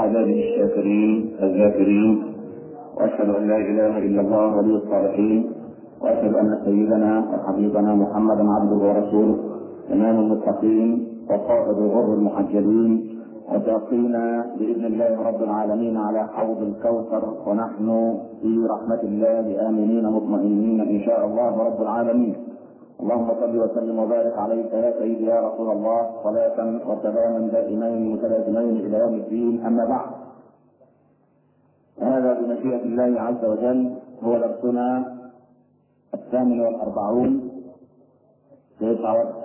عباده الشاكرين الذاكرين وأشهد أن لا إله إلا الله ولي الصالحين وأشهد أن سيدنا وحبيبنا محمدا عبده ورسوله إمام المتقين وقائد غر المحجلين وساقينا بإذن الله رب العالمين على حوض الكوثر ونحن في رحمة الله آمنين مطمئنين إن شاء الله رب العالمين. اللهم صل وسلم وبارك عليك يا سيدي يا رسول الله صلاة وسلاما دائمين متلازمين إلى يوم الدين أما بعد. هذا بمشيئة الله عز وجل هو درسنا الثامن والأربعون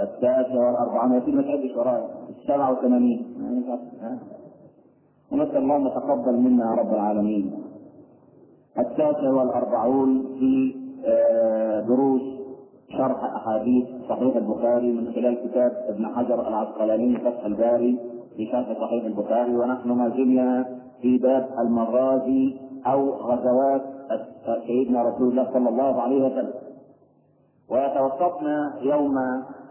التاسع والأربعون؟ يتم تعدش ورايا. السبعة وثمانين ونسأل الله أن يتقبل منا يا رب العالمين. التاسع والأربعون في دروس شرح أحاديث صحيح البخاري من خلال كتاب ابن حجر العسقلاني فتح الباري في شرح صحيح البخاري. ونحن ما زلنا في باب المغازي أو غزوات سيدنا رسول الله صلى الله عليه وسلم. وتوقفنا يوم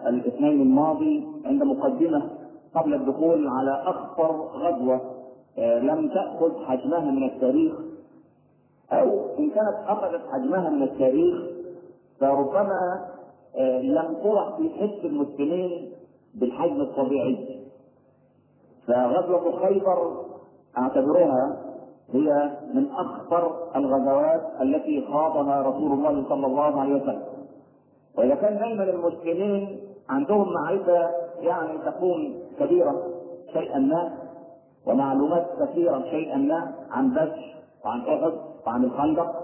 الاثنين الماضي عند مقدمة قبل الدخول على أخطر غزوة لم تأخذ حجمها من التاريخ أو إن كانت أخذت حجمها من التاريخ فربما لم ترى في حس المسلمين بالحجم الطبيعي. فغزوة خيبر أعتبرها هي من أخطر الغزوات التي خاضها رسول الله صلى الله عليه وسلم. وإذا كان دائما المسلمين عندهم معرفة يعني تكون كبيرة شيئا ما ومعلومات كثيرة شيئا ما عن بدر وعن أحد وعن الخندق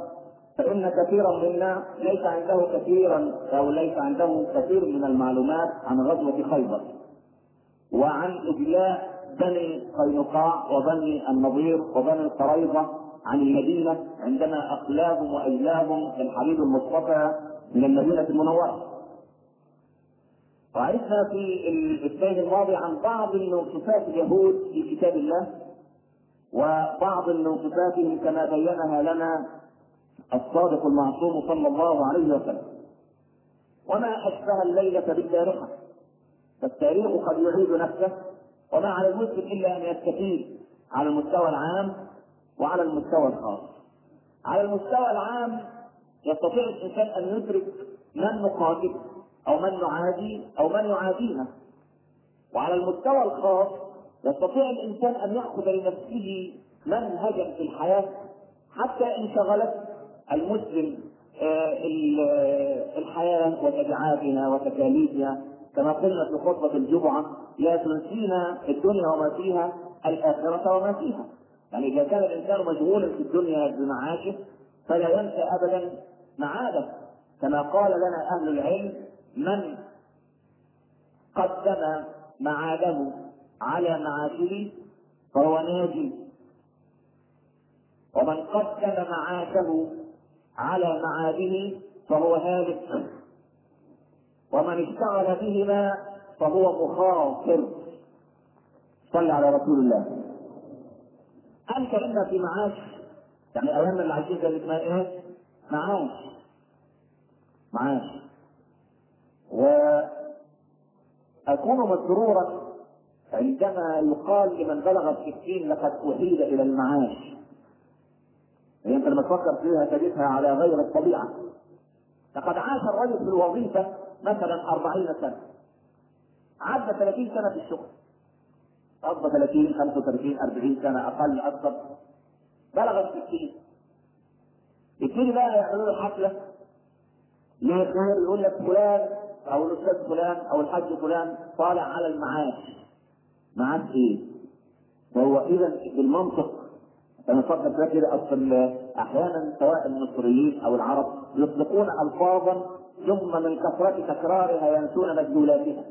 فإن كثيرا منا ليس عنده كثيرا أو ليس عنده كثير من المعلومات عن غزوة خيبر وعن إجلاء بني قينقاع وبني النضير وبني القريظة عن المدينة عندما أقلاهم وأجلاهم الحبيب المصطفى من المدينة المنورة. وعرفنا في الاثنين الماضي عن بعض من صفات اليهود في كتاب الله وبعض من صفاتهم كما بينها لنا الصادق المعصوم صلى الله عليه وسلم. وما أشبه الليلة بالبارحة فالتاريخ قد يعيد نفسه وما على المسلم إلا أن يستفيد على المستوى العام وعلى المستوى الخاص. على المستوى العام يستطيع الإنسان أن يدرك من نقاتل أو من نعادي أو من يعادينا. وعلى المستوى الخاص يستطيع الإنسان أن يأخذ لنفسه منهجا في الحياة حتى إن شغلت المسلم الحياة وتبعاتها وتكاليفها. كما قلنا في خطبة الجمعة لا تنسينا الدنيا وما فيها الآخرة وما فيها. يعني إذا كان الإنسان مشغولا في الدنيا بمعاشه فلا ينسى أبدا معاده. كما قال لنا أهل العلم من قدم معاده على معاشه فهو ناجي. ومن قدم معاشه على معاده فهو هالك. ومن اشتغل بهما فهو مخاطر. صل على رسول الله. انت اما في معاش؟ يعني أيام العزيزه اللي اسمها إيه؟ معاش. معاش. وأكون مسرورا عندما يقال لمن بلغ الستين لقد احيل إلى المعاش. أنت لما تفكر فيها تجدها على غير الطبيعة. لقد عاش الرجل في الوظيفة مثلا أربعين سنة. عدى 30 سنة في الشغل. قضى 30 35 40 سنة أقل أكثر. بلغ ال 60 يبتدي بقى يعملوا له حفلة. ليه؟ خير يقول لك فلان أو الأستاذ فلان أو الحاج فلان طالع على المعاش. معاش إيه؟ وهو اذا بالمنطق فيها كده أصل أحيانا سواء المصريين أو العرب يطلقون الفاظا ثم من كثرة تكرارها ينسون مدلولاتها.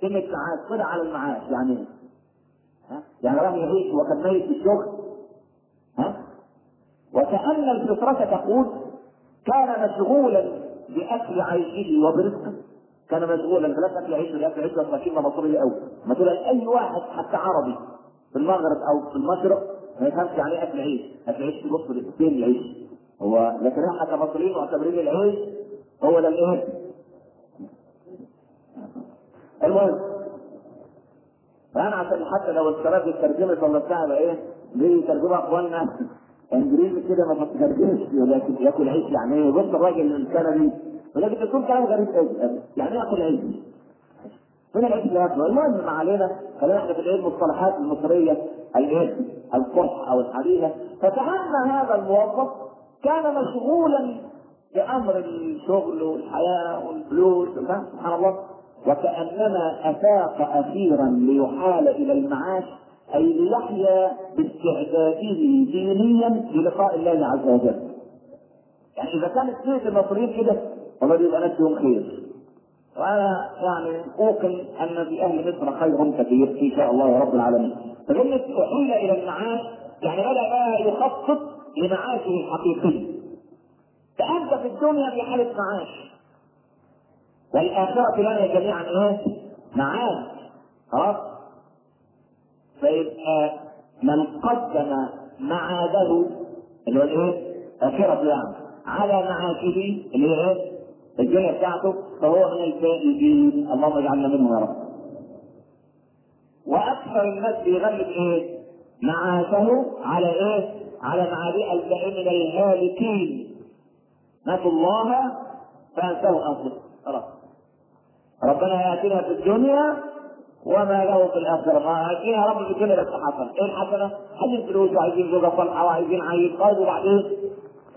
كلمة معاش طلع على المعاش يعني إيه؟ يعني راح يعيش وكان ميت في الشغل ها؟ وكأن الفطرة تقول كان مشغولا بأكل عيشه وبرزقه كان مشغولا بلا اكل عيشه باكل عيشه فكلمه مصرية قوي ما أي واحد حتى عربي في المغرب أو في المشرق ما يفهمش يعني أكل عيش. أكل عيش في مصر فين العيش. هو لكن إحنا كمصريين معتبرين العيش هو ده الايه المهم فانا عشان حتى لو الشباب اترجمت ولا بتاع يبقى إيه؟ دي ترجمة أخواننا. إنجليزي كده ما تترجمش لكن يأكل عيش يعني إيه؟ بص الراجل الكندي ولكن تكون كلام غريب قوي. يعني إيه يأكل عيش؟ من العيش اللي يأكله. المهم ما علينا خلينا إحنا في الايه المصطلحات المصرية. الايه القح أو الحديثة فكأن هذا الموظف كان مشغولا بأمر الشغل والحياة والفلوس سبحان الله وكأنما أفاق أخيرا ليحال إلى المعاش أي ليحيا باستعداده دينيا للقاء الله عز وجل. يعني إذا كانت سيره المصريين كده والله يبقى نفسهم خير. وأنا يعني أوقن أن في أهل مصر خير كثير إن شاء الله رب العالمين. فكلمه احيل إلى المعاش يعني بدأ بقى يخطط لمعاشه الحقيقي. فأنت في الدنيا في حالة معاش. والآخرة لنا جميعا إيه؟ معاد خلاص؟ فيبقى من قدم معاده اللي هو؟ آخرة يعني على معاشه اللي هي؟ الدنيا بتاعته فهو من الفائزين اللهم اجعلنا منهم يا رب. وأكثر الناس بيغلب إيه؟ معاشه على إيه؟ على الباقي من الهالكين. نسوا الله فانسوا أنفسهم خلاص ربنا يأتينا في الدنيا وما له في الآخرة ما يأتينا رب في الدنيا بس حسنة إيه الحسنة؟ عايزين فلوس وعايزين زوجة صالحة وعايزين عيل طيب وبعدين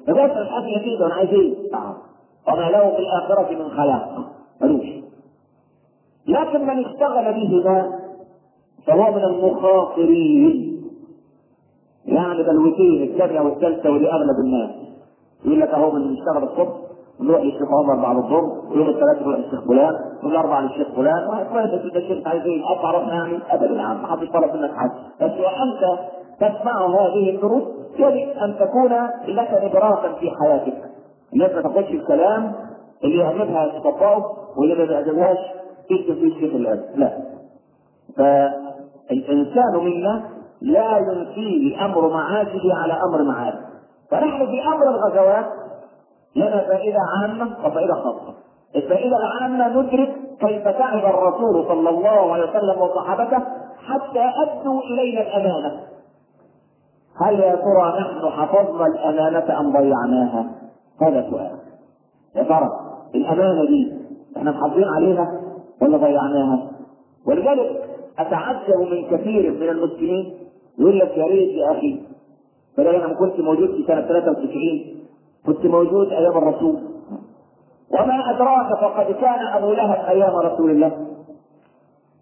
بس الحسنة كده أنا عايز إيه؟ وما له في الآخرة من خلاق ملوش لكن من اشتغل بهما فهو من المخاطرين. يعني بلوتين الثانية والثالثه ودي اغلب الناس. يقول لك أهو من اشتغل الصبح نروح للشيخ عمر بعد الظهر يوم الثلاث نروح للشيخخ فلان يوم الاربعاء للشيخ فلان. كويس أنت الشيخ عايز إيه قطع يعني ابدا يا عم ما حدش طلب منك حاجة بس وانت تسمع هذه الدروس يجب أن تكون لك ادراكا في حياتك. الناس ما تاخدش الكلام اللي يعجبها تطبقه واللي ما بيعجبهاش تكتب فيه الشيخ الان لا. فالانسان منا لا ينفيه أمر معاشه على أمر معاشه فنحن في أمر الغزوات لنا فائدة عامة وفائدة خاصة. الفائدة العامة ندرك كيف تعب الرسول صلى الله عليه وسلم وصحابته حتى أدوا إلينا الأمانة. هل يا ترى نحن حفظنا الأمانة أم ضيعناها؟ هذا سؤال. يا ترى الأمانة دي إحنا محافظين عليها ولا ضيعناها؟ ولذلك أتعجب من كثير من المسلمين؟ يقول لك يا ريت يا أخي. بدل أنا كنت موجود في سنة 93 كنت موجود أيام الرسول. وما أدراك فقد كان أبو لهب أيام رسول الله.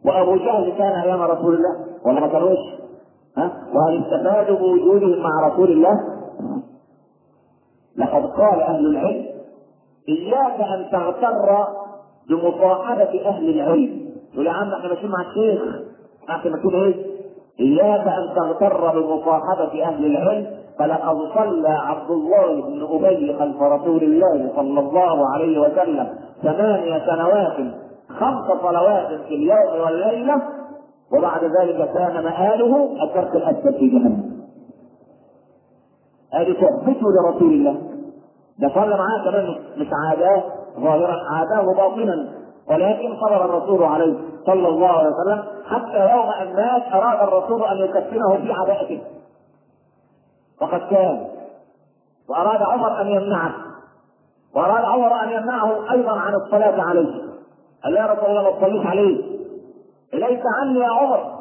وأبو جهل كان أيام رسول الله. ولا ما كانوش. ها؟ وهل استفادوا بوجودهم مع رسول الله؟ لقد قال أهل العلم إياك أن تغتر بمصاحبة أهل العلم. يقول يا عم إحنا ماشيين مع الشيخ إحنا ماشيين إيه إياك أن تغتر بمصاحبة أهل العلم فلقد صلى عبد الله بن أبي خلف رسول الله صلى الله عليه وسلم ثمانية سنوات خمس صلوات في اليوم والليلة وبعد ذلك كان مآله الترك الأسفل في جهنم. هذه صحبته لرسول الله. ده صلى معاه كمان مش عاداه ظاهرا عاداه باطنا ولكن صبر الرسول عليه صلى الله عليه وسلم حتى يوم أن مات أراد الرسول أن يكفنه في عباءته وقد كان. وأراد عمر أن يمنعه. وأراد عمر أن يمنعه أيضا عن الصلاة عليه. قال يا رسول الله ما تصليش عليه. إليك عني يا عمر.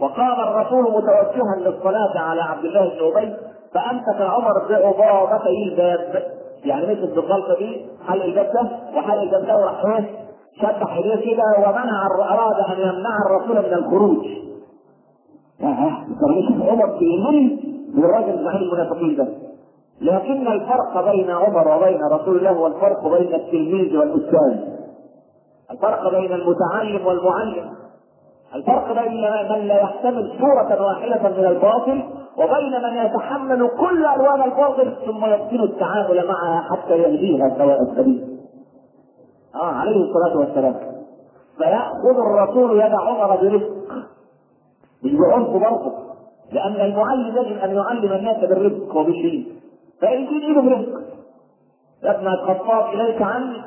وقام الرسول متوجها للصلاة على عبد الله بن أبي فأمسك عمر بعضابتي الباب. يعني مسك بالغلطه دي حل الباب وحل الباب وراح إيه شبح ايديه كده ومنع أراد أن يمنع الرسول من الخروج. آه طب عمر بيمن من الراجل زعيم المنافقين ده. لكن الفرق بين عمر وبين رسول الله هو الفرق بين التلميذ والأستاذ. الفرق بين المتعلم والمعلم. الفرق بين من لا يحتمل صورة واحدة من الباطل وبين من يتحمل كل ألوان الباطل ثم يمكن التعامل معها حتى يهديها سواء السبيل. آه عليه الصلاة والسلام. فيأخذ الرسول يد عمر برفق مش بعنف برضه. لأن المعلم يجب أن يعلم الناس بالرفق وباللين فيجيب إيده برفق يا ابن الخطاب إليك عني.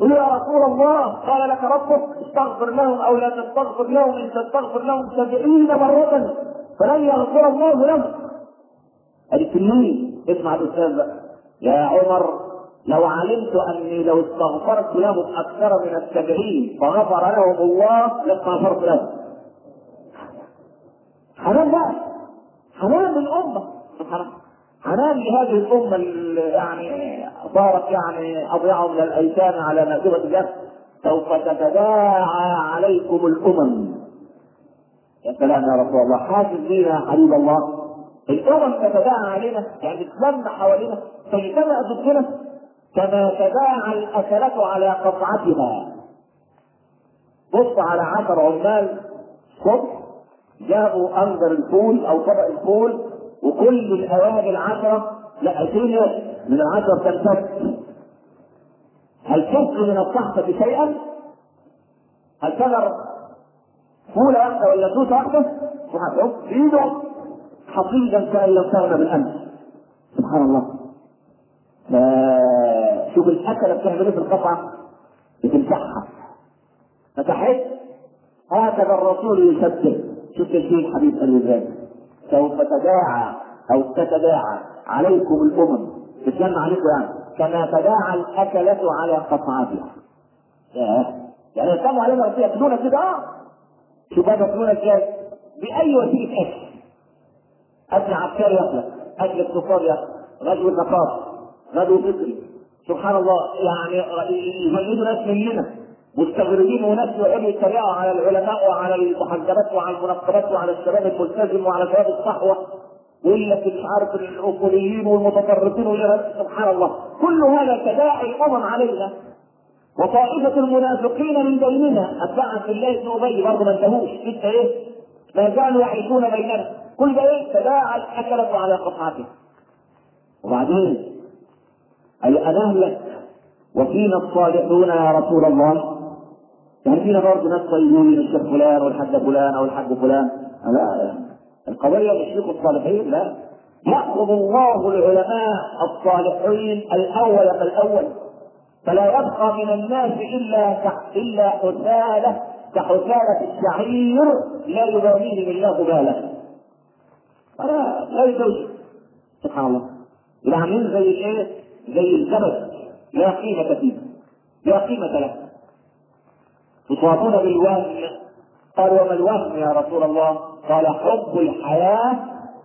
قل يا رسول الله قال لك ربك استغفر لهم أو لا تستغفر لهم إن تستغفر لهم سبعين مرة. فلن يغفر الله ادي التلميذ اسمع الأستاذ. بقى يا عمر لو علمت أني لو استغفرت لهم أكثر من السبعين فغفر لهم الله لاستغفرت لهم. حنان بقى. للامه سبحان الله حنان لهذه الأمة اللي يعني صارت يعني اضيع من الأيتام على مائده الله سوف تتداعى عليكم الأمم. يا سلام يا رسول الله. حاسس بينا يا حبيب الله. الأمم تتداعى علينا يعني تتلم حوالينا. فيجتمع ضدنا كما تداعى الأكلة على قطعتها. بص على عشر عمال. صبح جابوا أنظر الفول أو طبق الفول وكل الاواني العشرة لا من العشرة تنفك هل تبقي من الصحفة شيئا؟ هل تذر فولة واحدة ولا توتة واحدة؟ في ايده حصيدا كأن لم تغنى بالأمس. سبحان الله. فشوف الاكله بتعمل إيه في القطعة بتمسحها فتحس هكذا الرسول يشبه شوف الحبيب قال إزاي سوف تداعى أو تتداعى عليكم الأمم. تتجمع عليكم يعني. كما تداعى الأكلة على قطعتها يعني يتجمعوا علينا ياكلونا كده بقى ياكلونا إزاي بأي وسيلة أكل؟ أكل عسكري يخلق أكل اقتصاد يخلق غزو النقاط غزو فكري. سبحان الله يعني يجندوا ناس مننا مستغربين وناس يقعدوا يتريقوا على العلماء وعلى المحجبات وعلى المنقبات وعلى الشباب الملتزم وعلى شباب الصحوة. ويقول لك مش عارف الأصوليين والمتطرفين سبحان الله. كل هذا تداعي الامم علينا وطائفة المنافقين من بيننا أتباع عبد الله بن أبي برضه ما انتهوش. لسه إيه؟ ما زالوا يعيشون بيننا. كل ده إيه؟ تداعى الأكلة على قطعته وبعدين أي أنهلك؟ وفينا الصالحون يا رسول الله؟ يعني فينا برضه ناس طيبين الشيخ فلان والحاج فلان أو الحاج فلان. لا القضية مش الصالحين لا. يأخذ الله العلماء الصالحين الأول فالأول فلا يبقى من الناس إلا إلا حثالة كحثالة الشعير لا يباليهم الله باله لا لا يجوز سبحان الله. يبقى زي الايه؟ زي الزبد لا قيمة فيه. لا قيمة له. يصابون بالوهم. قال وما الوهم يا رسول الله؟ قال حب الحياة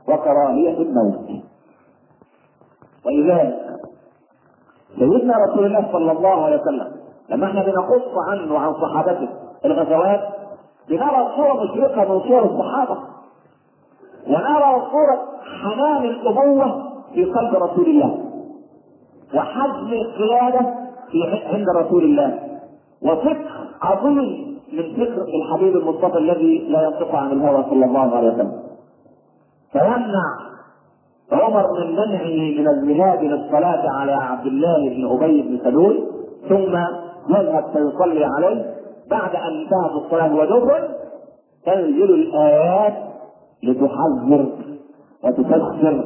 وكراهية الموت. ولذلك سيدنا رسول الله صلى الله عليه وسلم لما إحنا بنقص عنه وعن صحابته الغزوات بنرى صورة مشرقة من صور الصحابة. ونرى صورة حنان الأبوة في قلب رسول الله. وحزم القيادة في عند رسول الله. وفقه عظيم من فكر الحبيب المصطفى الذي لا ينطق عن الهوى صلى الله عليه وسلم. فيمنع عمر من منعه من الذهاب للصلاة على عبد الله بن أبي بن سلول ثم يذهب فيصلي عليه. بعد أن انتهت الصلاة ودخل تنزل الآيات لتحذر وتفسر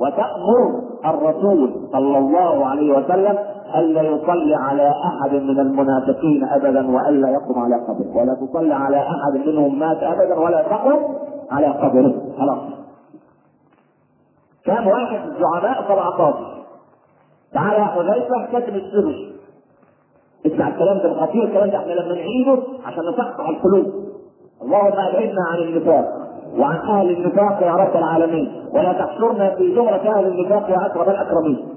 وتأمر الرسول صلى الله عليه وسلم ألا يصلي على أحد من المنافقين أبدا وألا يقم على قبره ولا تصلي على أحد منهم مات أبدا ولا تقم على قبره. خلاص. كان واحد من الزعماء 17 تعالى يا حذيفة كاتب السر اسمع الكلام ده خطير الكلام ده إحنا لما نعيده عشان نصحصح القلوب. اللهم ابعدنا عن النفاق وعن أهل النفاق يا رب العالمين. ولا تحشرنا في زمرة أهل النفاق يا اكرم الأكرمين.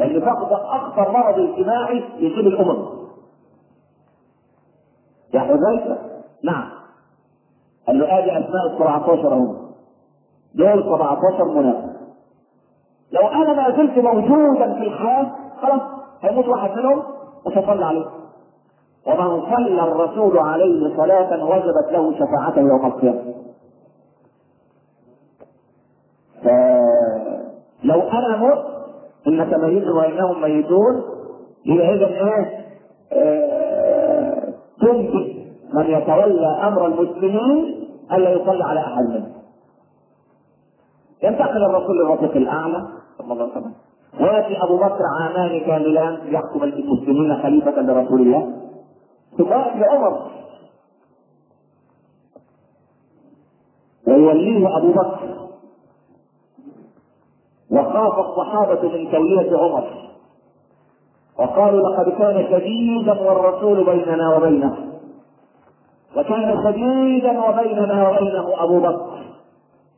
النفاق ده اخطر مرض اجتماعي يصيب الأمم. يا حذيفة؟ نعم. قال له آدي أسماء ال 17 أهو. دول 17 منافق. لو أنا ما زلت موجودا في الحياة خلاص هيموت واحد منهم هصلي عليه ومن صلى الرسول عليه صلاة وجبت له شفاعته يوم القيامة. فلو أنا مت انك ميت وإنهم ميتون يبقى إيه؟ آه، تنبئ من يتولى أمر المسلمين ألا يصلي على أحد منهم. ينتقل الرسول للرفيق الأعلى. صلى الله عليه وسلم. ويأتي أبو بكر عامان كاملان يحكم المسلمين خليفة لرسول الله. ثم ياتي عمر ويوليه أبو بكر. وخاف الصحابة من تولية عمر. وقالوا لقد كان شديدا والرسول بيننا وبينه. وكان شديدا وبيننا وبينه أبو بكر.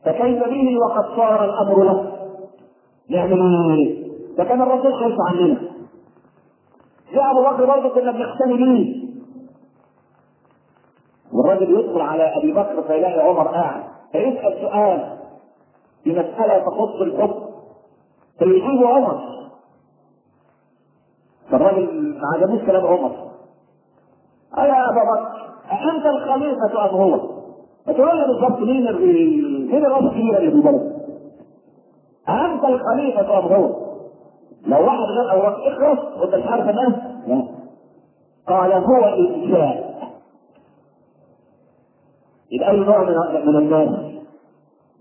فكيف به وقد صار الأمر له؟ نعمل إيه؟ فكان الرسول خايف عننا. يا أبو بكر برضه كنا بنختني بيه والراجل يدخل على أبي بكر فيلاقي عمر قاعد فيسأل سؤال في مسألة تخص الحكم. فيجيب عمر. فالراجل ما عجبوش كلام عمر. قال يا أبا بكر أأنت الخليفة أم هو؟ فتقول بالظبط مين مين الراس الكبيرة اللي في البلد؟ الخليفة أم هو؟ لو واحد غير بكر اخلص وأنت مش عارف الناس؟ قال هو إنشاء يبقى أي نوع من من الناس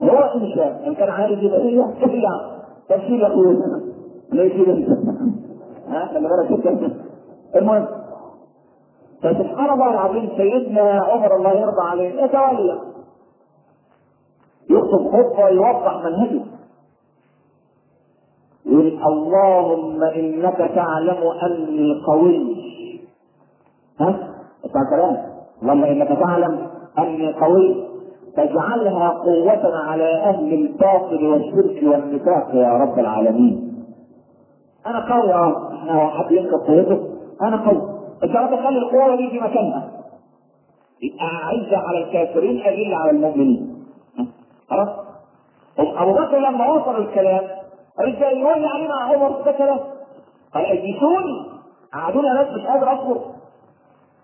هو إنشاء إن كان عارف يبقى كيف يعني؟ تفسير أخويا ليش أنت؟ ها خلي بالك انت المهم فسبحان الله العظيم سيدنا عمر الله يرضى عليه يتولى يخطب خطبه يوضح منهجه يقول اللهم إنك تعلم أني قوي. ها؟ اسمع الكلام اللهم إنك تعلم أني قوي. فاجعلها قوة على أهل الباطل والشرك والنفاق يا رب العالمين. أنا قوي آه إحنا حد ينكر قوته. أنا قوي. انت لا تخلي القوة دي في مكانها. عايزه على الكافرين أذل على المؤمنين. خلاص؟ أبو بكر لما وصل الكلام رجع يولي علينا عمر ده كلام قال اجلسوني قعدونا ناس مش قادر أصبر.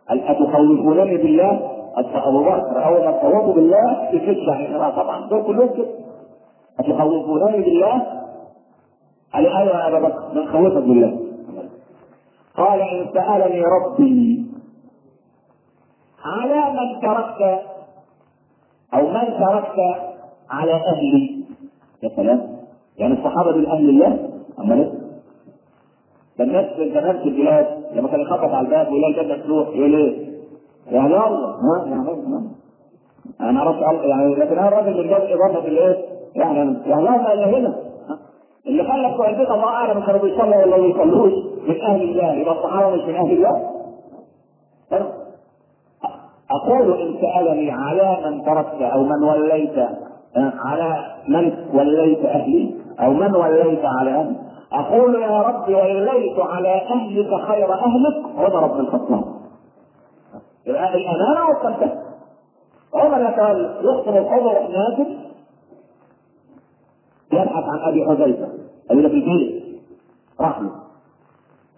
قال أتخوفونني بالله؟ أبو بكر أول ما تخوفوا بالله يكش يعني طبعا. دول كلهم كده. أتخوفونني بالله؟ قال أيوه يا أبا بكر من خوفك بالله. قال إن سألني ربي على من تركت أو من تركت على أهلي يا سلام يعني الصحابة دول أهل الله أما ليه ده الناس زمان في البلاد لما كان يخبط على الباب ويلاقي الباب مفتوح يقول إيه؟ يا يلا ها عم أنا أعرف يعني لكن أنا الراجل من باب اضافه الإيه؟ يعني الله ما هنا. اللي خلى بتوع البيت الله أعلم كانوا بيصلوا ولا ما بيصلوش من أهل الله. يبقى الصحابة مش من أهل الله؟ أقول إن سألني على من تركت أو من وليت على من وليت أهلي أو من وليت على أهلي. أقول يا رب وليت على أهلك خير أهلك. عمر بن الخطاب يبقى الامانه والتنفيذ عمر يتولى يخطب الحضر نازل يبحث عن أبي حذيفة الذي في البيت راح له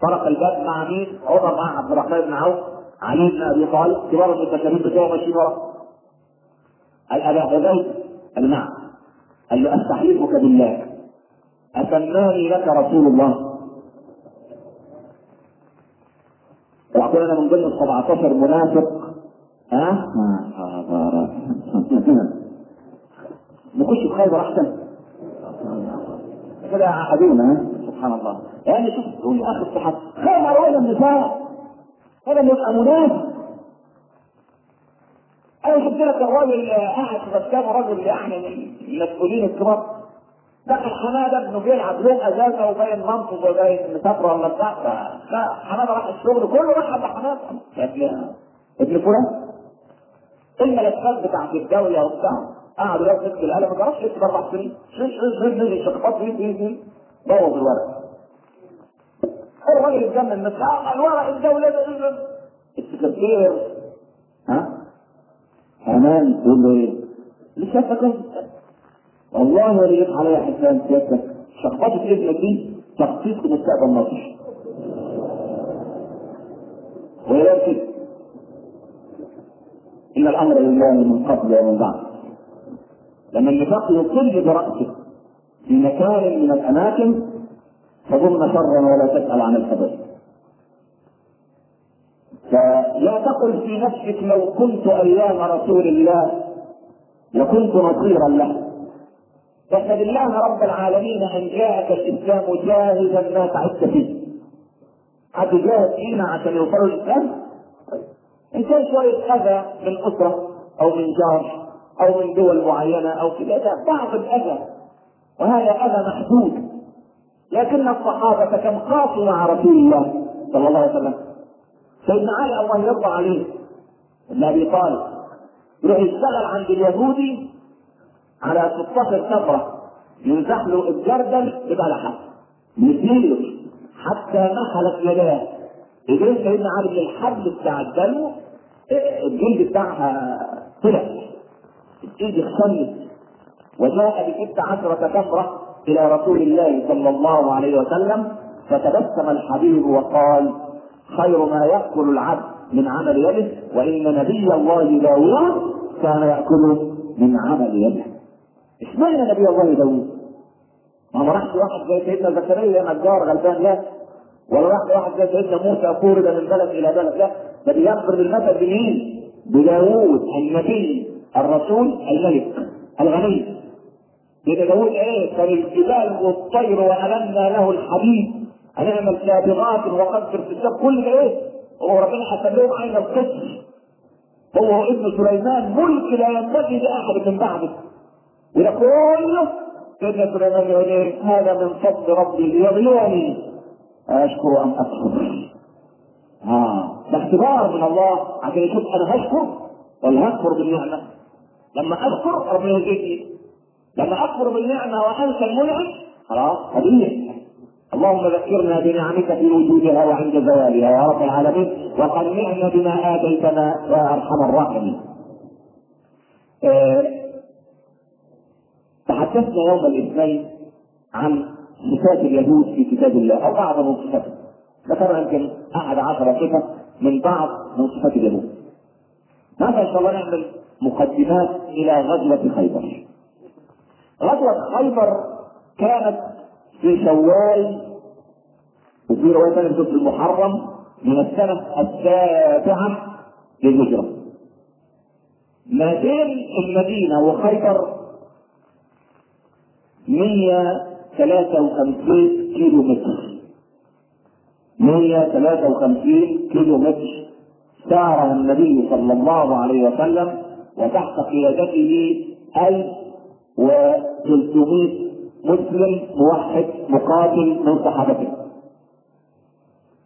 طرق الباب مع مين؟ عمر مع عبد الرحمن بن عوف. علي بن أبي طالب. كبار المتكلمين بتوعه ماشيين ورا. قال ابا حذيفة. قال نعم قال له استحلفك بالله. أسماني لك رسول الله. وأقول أنا من ضمن ال 17 منافق. ها؟ نخش في خيبر أحسن. كده عقدونا سبحان الله. يعني شوف تقول يا أخي الصحابه خير وين النساء هذا يبقى منافق. شفت لك الراجل قاعد في مسكن رجل يعني من المسؤولين الكبار. دخل حمادة ابنه بيلعب يوم اجازه وباين منصب وباين مسافره ولا بتاع لا حمادة راح الشغل كله راح على حمادة. ابن فلان. الملفات بتاعت الدولة وبتاع. قعدوا لو مسك القلم ما جربش يكتب أربع سنين. شيش شيش نزل شقفات فيه فيه فيه بوظ الورق. الراجل اتجنن بس الورق الدولة السكرتير له إيه؟ ليش شافك والله يقع عليا حسان سيادتك. شخبطة ابنك دي تخطيط لمستقبل مصر ولكن إن الأمر لله من قبل ومن بعد. لما النفاق يطل برأسه في مكان من الأماكن فظن شرا ولا تسأل عن الخبر فلا تقل في نفسك لو كنت أيام رسول الله لكنت نصيرا له. فاحمد الله رب العالمين أن جاءك الإسلام جاهزا ما تعبت فيه. حد جاهز فينا عشان يوصلوا الإسلام؟ إن كان شوية أذى من أسرة أو من جار أو من دول معينة أو كذا ده بعض الأذى. وهذا أذى محدود. لكن الصحابة كم خافوا مع رسول الله صلى الله عليه وسلم؟ سيدنا علي الله يرضى عليه. بن أبي طالب يروح يشتغل عند اليهودي على 16 تمره ينزح له الجردل ببلحه يديله حتى نحلت يداه. ايدين سيدنا علي من الحبل بتاع الدلو الجلد بتاعها طلع. الايد اختلت وجاء بست عشرة تمرة إلى رسول الله صلى الله عليه وسلم فتبسم الحبيب وقال خير ما يأكل العبد من عمل يده وإن نبي الله داوود كان يأكل من عمل يده. اشمعنى نبي الله داوود؟ ما هو راح واحد زي سيدنا زكريا نجار غلبان لا ولا راح واحد زي سيدنا موسى طورد من بلد إلى بلد لا ده بيضرب المثل بمين؟ بداوود النبي الرسول الملك الغني. يبقى داوود إيه؟ كان الجبال والطير وألمنا له الحديد. هنعمل سابغات وقدر في السبب كل ده إيه؟ هو ربنا حسب لهم عين القسم هو ابن سليمان ملك لا ينبغي لأحد من بعده. وده كله سيدنا سليمان يقول إيه؟ هذا من فضل ربي ليبلوني أشكر أم اكفر آه ده اختبار من الله. عشان يشوف أنا هشكر ولا هكفر بالنعمة. لما أشكر ربنا يزيدني لما أكفر بالنعمة وأنسى المنعم خلاص هديه اللهم ذكرنا بنعمك في وجودها وعند زوالها يا رب العالمين وقنعنا بما آتيتنا يا أرحم الراحمين. أه تحدثنا يوم الاثنين عن صفات اليهود في كتاب الله أو بعض من صفاتهم. ذكرنا يمكن أحد عشر صفة من بعض من صفات اليهود. ماذا إن شاء الله نعمل مقدمات إلى غزوة خيبر. غزوة خيبر كانت في شوال وفي رواية ثانية في المحرم من السنة السابعة للهجرة. ما بين المدينة وخيبر 153 كيلو متر. 153 كيلو متر سار النبي صلى الله عليه وسلم وتحت قيادته 1300 مسلم موحد مقاتل من صحابته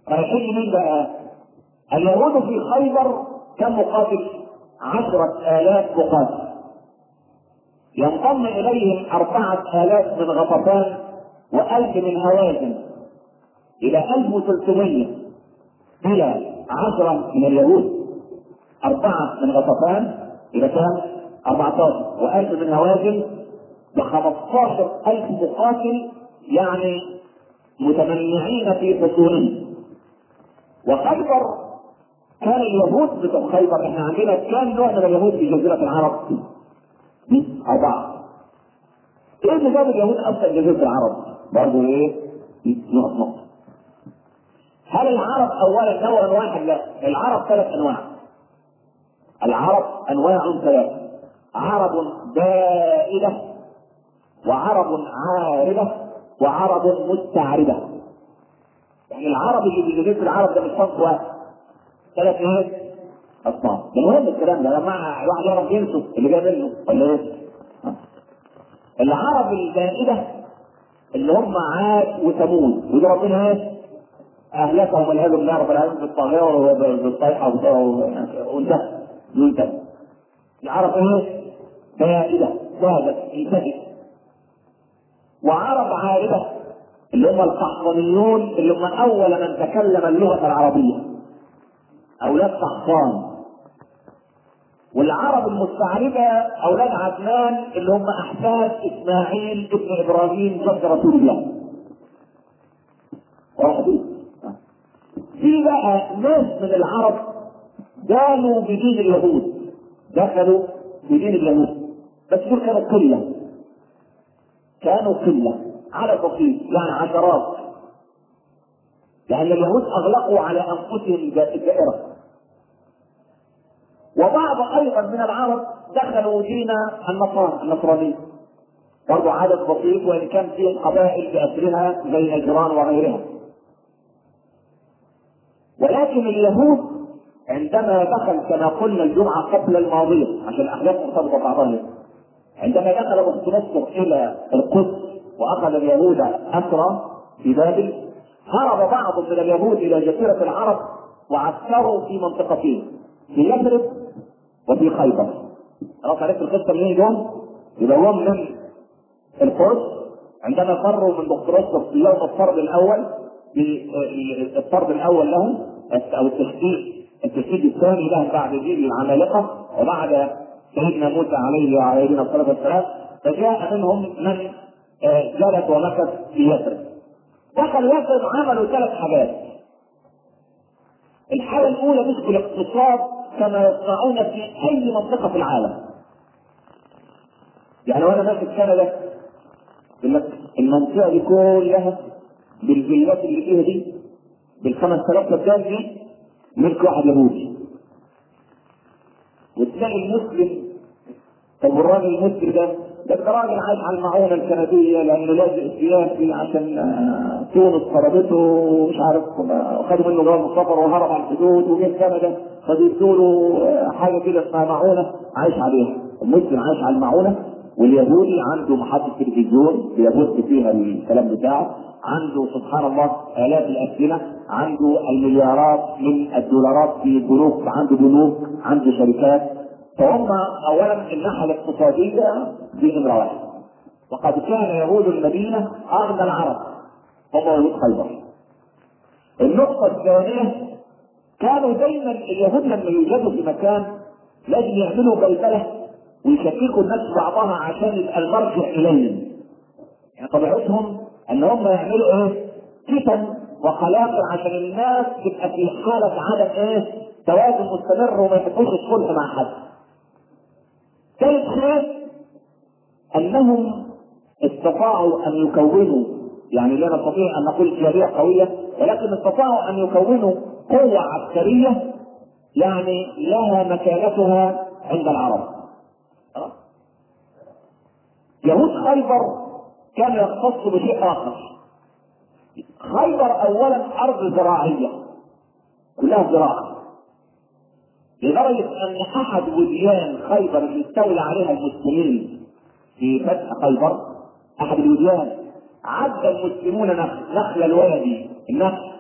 رايحين مين بقى؟ اليهود في خيبر كم مقاتل؟ عشرة آلاف مقاتل. ينضم إليهم أربعة آلاف من غطفان وألف من هوازن. إلى ألف وثلاثمية. إلى عشرة من اليهود. أربعة من غطفان. إلى كم؟ 14 وألف من هوازن. ب 15000 مقاتل يعني متمنعين في حصونهم وخيبر كان اليهود بتوع خيبر إحنا عندنا كام نوع من اليهود في جزيرة العرب؟ أربعة. إيه جاب اليهود أصلا جزيرة العرب؟ برضه إيه؟ نقط نقط. هل العرب اولا نوع واحد؟ لا، العرب ثلاث أنواع. العرب انواع ثلاث. عرب بائدة وعرب عاربة وعرب مستعربة. يعني العرب اللي جزيرة العرب ده مش صنف واحد ثلاث إيه؟ أصناف ده مهم الكلام ده. جماعة الواحد يعرف جنسه اللي جاي منه. ولا إيه؟ العرب البائدة اللي هم عاد وثمود. ودي ربنا إيه؟ أهلكهم والعياذ بالله رب العالمين بالطاغية وبالصيحة وانتهى. وانتهى. العرب إيه؟ بائدة. ذهبت انتهت. وعرب عاربة اللي هم القحطانيون اللي هم أول من تكلم اللغة العربية. أولاد قحطان. والعرب المستعربة أولاد عدنان اللي هم أحفاد إسماعيل ابن إبراهيم جد رسول الله. في بقى ناس من العرب قالوا بدين اليهود. دخلوا بدين اليهود. بس دول كانوا قلة. كانوا قلة. على بسيط يعني عشرات. لأن اليهود أغلقوا على أنفسهم الدائرة وبعض أيضا من العرب دخلوا دين النصارى النصرانية برضه عدد بسيط وإن كان فيهم قبائل بأسرها زي نجران وغيرها. ولكن اليهود عندما دخل كما قلنا الجمعة قبل الماضية عشان الأحداث مرتبطة بعضها. عندما دخل اخت نصر إلى القدس وأخذ اليهود أسرى في بابل هرب بعض من اليهود إلى جزيرة العرب وعسكروا في منطقتين في يثرب وفي خيبر خلاص عرفت القصة منين جم؟ هم من القدس عندما فروا من بطرس في يوم الفرض الأول في الفرض الأول لهم أو التشديد التشديد الثاني لهم بعد جيل العمالقة وبعد سيدنا موسى عليه وعليه الصلاة والسلام فجاء منهم من جلس ومكث في يثرب دخل يثرب عملوا ثلاث حاجات. الحاله الأولى مسكوا الاقتصاد كما يصنعون في أي منطقة في العالم. يعني وأنا ماسك كندا يقول لك المنطقة دي كلها بالفيلات اللي فيها دي بال 5000 فدان دي ملك واحد يهودي. وتلاقي المسلم طب والراجل المسلم ده ده راجل عايش على المعونة الكندية لأنه لاجئ سياسي عشان تونس طردته ومش عارف خدوا منه جواز السفر وهرب على الحدود وجه كندا فبيدوا له حاجة كده اسمها معونة عايش عليها. المسلم عايش على المعونة واليهودي عنده محطة تلفزيون بيبث فيها الكلام بتاعه. عنده سبحان الله آلاف الأسئلة. عنده المليارات من الدولارات في بنوك. عنده بنوك. عنده شركات. فهم اولا الناحية الاقتصادية دي نمره واحد وقد كان يهود المدينة أغنى العرب. هم يهود خيبر. النقطة الثانية كانوا دايما اليهود لما يوجدوا في مكان لازم يعملوا بلبلة ويشككوا الناس بعضها عشان يبقى المرجع إليهم يعني طبيعتهم إن هم يعملوا إيه؟ فتن وخلاقر عشان الناس تبقى في حالة عدم إيه؟ توازن مستمر وما يحبوش الصلح مع حد. ثالث شيء إنهم استطاعوا أن يكونوا يعني لا نستطيع أن نقول جاليه قوية ولكن استطاعوا أن يكونوا قوة عسكرية يعني لها مكانتها عند العرب. يهود خيبر كان يختص بشيء آخر. خيبر اولا ارض زراعية كلها زراعة لدرجة أن أحد وديان خيبر اللي استولى عليها المسلمين في فتح خيبر أحد الوديان عد المسلمون نخل نخل الوادي النخل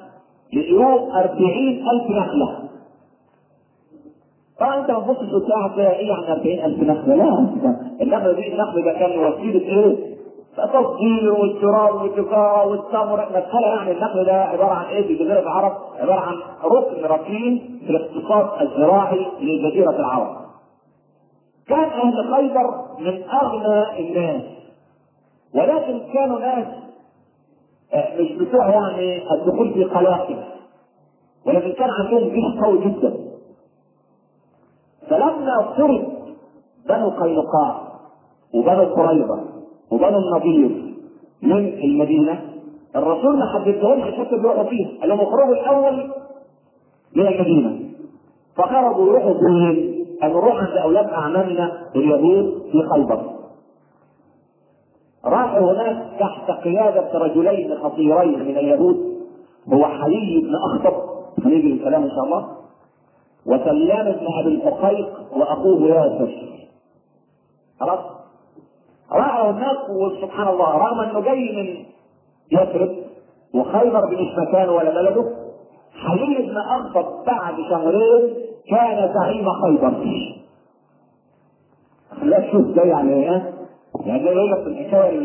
لقيوم أربعين ألف نخلة طبعا انت ما تبصش وتلاقي كده إيه يعني 40000 نخله لا النخله دي النخل ده كان وسيلة إيه؟ تصدير والشراء والتجاره والتمر مساله يعني النخل ده عبارة عن إيه في جزيره العرب؟ عبارة عن ركن ركين في الاقتصاد الزراعي لجزيرة العرب. كان أهل خيبر من أغنى الناس ولكن كانوا ناس مش بتوع يعني الدخول في قلاقل ولكن كان عندهم جيش قوي جدا فلما طرد بنو قينقاع وبنو قريظة وبنو النضير من المدينة الرسول ما حددهمش اللي يروحوا فيها قال لهم اخرجوا الأول من المدينة فخرجوا يروحوا فين؟ قالوا نروح عند أولاد أعمامنا اليهود في خيبر راحوا هناك تحت قيادة رجلين خطيرين من اليهود هو حيي بن أخطب هنيجي للكلام إن شاء الله وسلام بن أبي الحقيق وأخوه ياسر خلاص؟ راحوا هناك وسبحان الله رغم إنه جاي من يثرب وخيبر مش مكانه ولا بلده حليم بن اخطب بعد شهرين كان زعيم خيبر لا شوف ده يعني إيه؟ يعني يقول لك الحكاية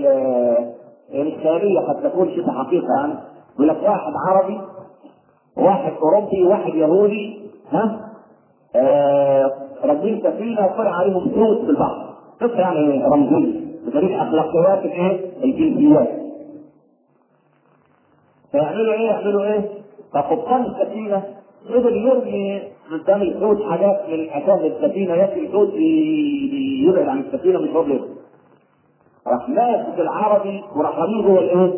الخياليه قد تكون شبه حقيقه يعني يقول لك واحد عربي واحد أوروبي واحد يهودي ها؟ راكبين سفينه وطلع عليهم سود في البحر قصه يعني رمزيه بدليل أخلاقيات الايه؟ الجنسيات. فيعملوا إيه؟ يعملوا إيه؟ فقبطان السفينة قدر يرمي قدام الحوت حاجات من أساس السفينة ياكل الحوت يبعد عن السفينة مش راضي راح ماسك العربي وراح رميه جوه الإيه؟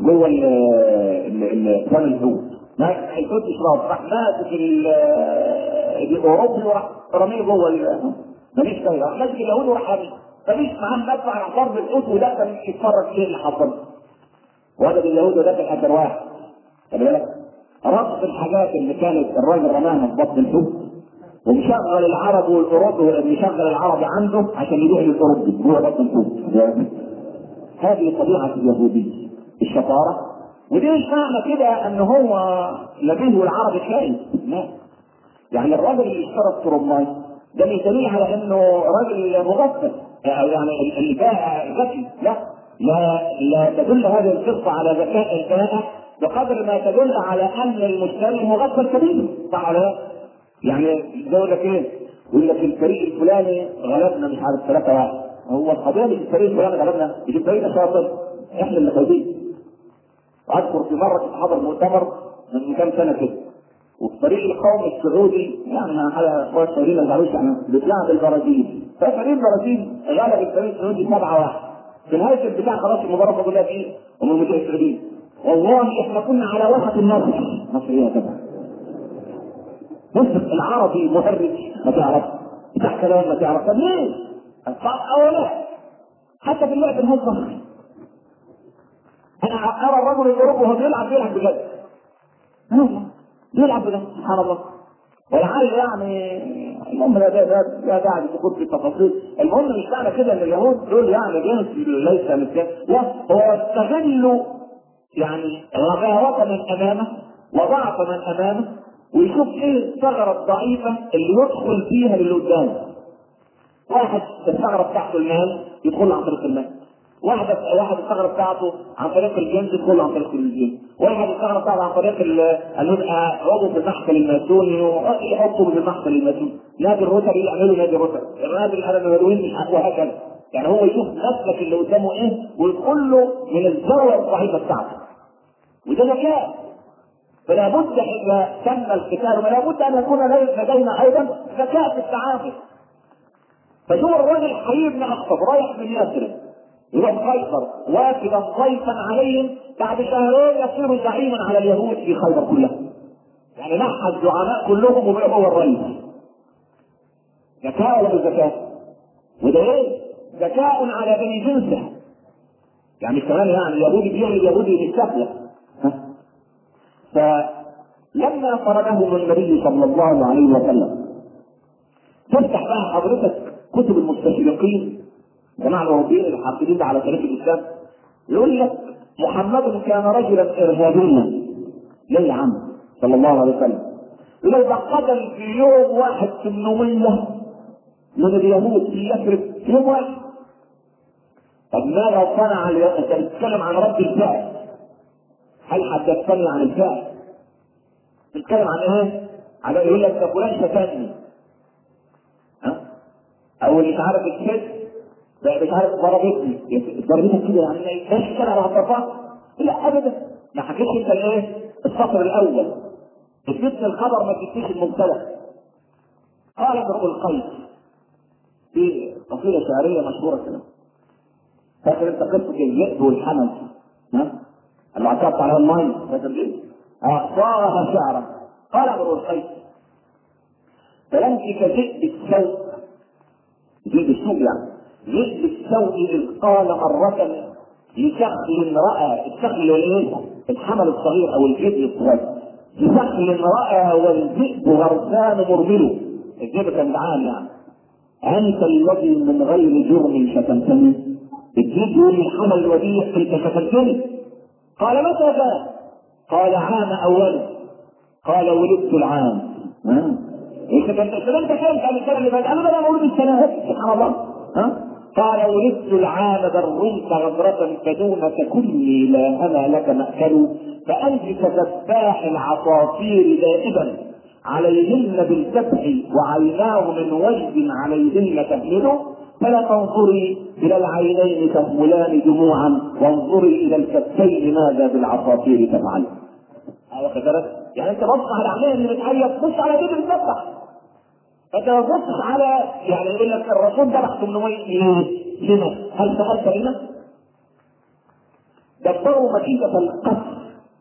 جوه ال فم الحوت الحوت مش راضي راح ماسك الاوروبي وراح رميه جوه مفيش فايده راح ماسك اليهود وراح رميه. مفيش معاه مدفع على ضرب القوس ودخل يتفرج إيه اللي حصل. وهذا اليهود في اخر واحد. خلي بالك. ربط الحاجات اللي كانت الراجل رماها في بطن الحوت. ومشغل العرب والأوروبي مشغل العرب عنده عشان يبيع للأوروبي. هو بطن الحوت. هذه طبيعة اليهودي الشطارة. ودي مش معنى كده إن هو لبيه والعربي خايف لا. يعني الراجل اللي اشترى الترماي ده دليل على إنه راجل مغفل. يعني اللي باع ذكي لا. لا لا تدل هذه القصة على ذكاء البائع بقدر ما تدل على أن المشتري مغفل كبير. صح ولا لا؟ يعني يقول لك إيه؟ يقول لك الفريق الفلاني غلبنا مش عارف ثلاثة واحد. هو القضية مش الفريق الفلاني غلبنا. مش الفريق ده شاطر إحنا اللي فايزين اذكر في مرة كنت حاضر مؤتمر من كام سنة كده. والفريق القومي السعودي يعني على أخوات السعوديين ما زعلوش يعني بتلعب البرازيل. ففريق البرازيل غلب الفريق السعودي 7 1 في نهاية البتاع خلاص المباراة فاضل لها إيه؟ المدير السعودي والله إحنا كنا على واحد النصر. مصرية طبعا بص العربي مهرج ما تعرف. بتاع كلام ما تعرف. طب ليه؟ صح أو لا؟ حتى في اللعب المصري أنا أرى الرجل الاوروبي وهو بيلعب بيلعب بجد. بيلعب بجد سبحان الله. ولعل يعني المهم لا ده ده داعي للدخول في التفاصيل. المهم مش معنى كده إن اليهود دول يعني جنس ليس مثل. لا هو استغلوا يعني غباوة من أمامه وضعف من أمامه ويشوف إيه الثغرة الضعيفة اللي يدخل فيها للي قدامه واحد الثغرة بتاعته المال يدخل عن طريق المال واحد واحد الثغرة بتاعته عن طريق الجنس يدخل عن طريق الجنس. واحد الثغرة بتاعته عن طريق ان يبقى عضو في المحفل الماسوني يحطه في المحفل الماسوني نادي الروتري يعملوا نادي الروتري. الهروين مش وهكذا يعني هو يشوف نفسك اللي قدامه إيه ويدخل له من الزاويه الضعيفه بتاعته. وده ذكاء فلا بد إذا تم القتال ولا بد أن يكون لدينا أيضا ذكاء في التعامل فشوف الراجل حي بن اخطب رايح من يثرب قيصر واكبا ضيفا عليهم بعد شهرين يصير زعيما على اليهود في خيبر كلها يعني نحى الزعماء كلهم وبقى هو الرئيس. ذكاء ولا ذكاء؟ وده إيه؟ ذكاء على بني جنسه. يعني كمان يعني اليهودي بيعمل اليهودي بالسهله فلما طردهم النبي صلى الله عليه وسلم تفتح بقى حضرتك كتب المستشرقين. جماعة الأوروبيين الحاصلين على تاريخ الإسلام يقول لك محمد كان رجلا إرهابيا ليه يا عم صلى الله عليه وسلم يقول لك قتل في يوم واحد 800 من اليهود في يثرب في يوم واحد طب ماذا صنع؟ أنت بتتكلم عن رد الفعل هل حدثتني عن الفعل؟ بتتكلم عن إيه؟ على يقول لك ده فلان شتمني ها؟ أو مش عارف الكذب مش عارف ضربتني ضربتك كده يعني ماشي كده على الطرفات لا ابدا ما حكيتش أنت الايه السطر الأول. اديت الخبر ما اديتش المبتدا قال ابن القيس في قصيدة شعرية مشهورة كده. فاكر أنت قصة الذئب والحمل؟ ها؟ اللي عصبت على الماء فاكر ليه؟ أعطاها شعرا. قال ابن القيس فلم كذئب السوء. ذئب السوء يعني. ذئب السوء إذ قال مرة لشخل رأى الشخل الايه؟ الحمل الصغير أو الجد الصغير. لشخل رأى والذئب غرسان مرمله الذئب كان جعان يعني. أنت الذي من غير جرم شتمتني. الذئب يقول الحمل الوديع أنت شتمتني. قال متى ذا؟ قال عام أوله قال ولدت العام. ها؟ انت كنت انت كام كان السنة اللي فاتت أنا بقى مولود السنة سبحان الله. ها؟ قال ولدت العام برمت غدرة فدونك كلي لا أنا لك مأكل فأنت كذباح العصافير دائبا عليهن بالذبح وعيناه من وجد عليهن تهمل فلا تنظري إلى العينين تهملان دموعا وانظري إلى الكفين ماذا بالعصافير تفعل. واخد بالك؟ يعني أنت بص على اللي بتعيط بص على دي بتذبح. ما تبصش على يعني يقول لك الرسول ذبح 800 ليه؟ لما؟ هل سالت لما؟ دبروا مكيدة القتل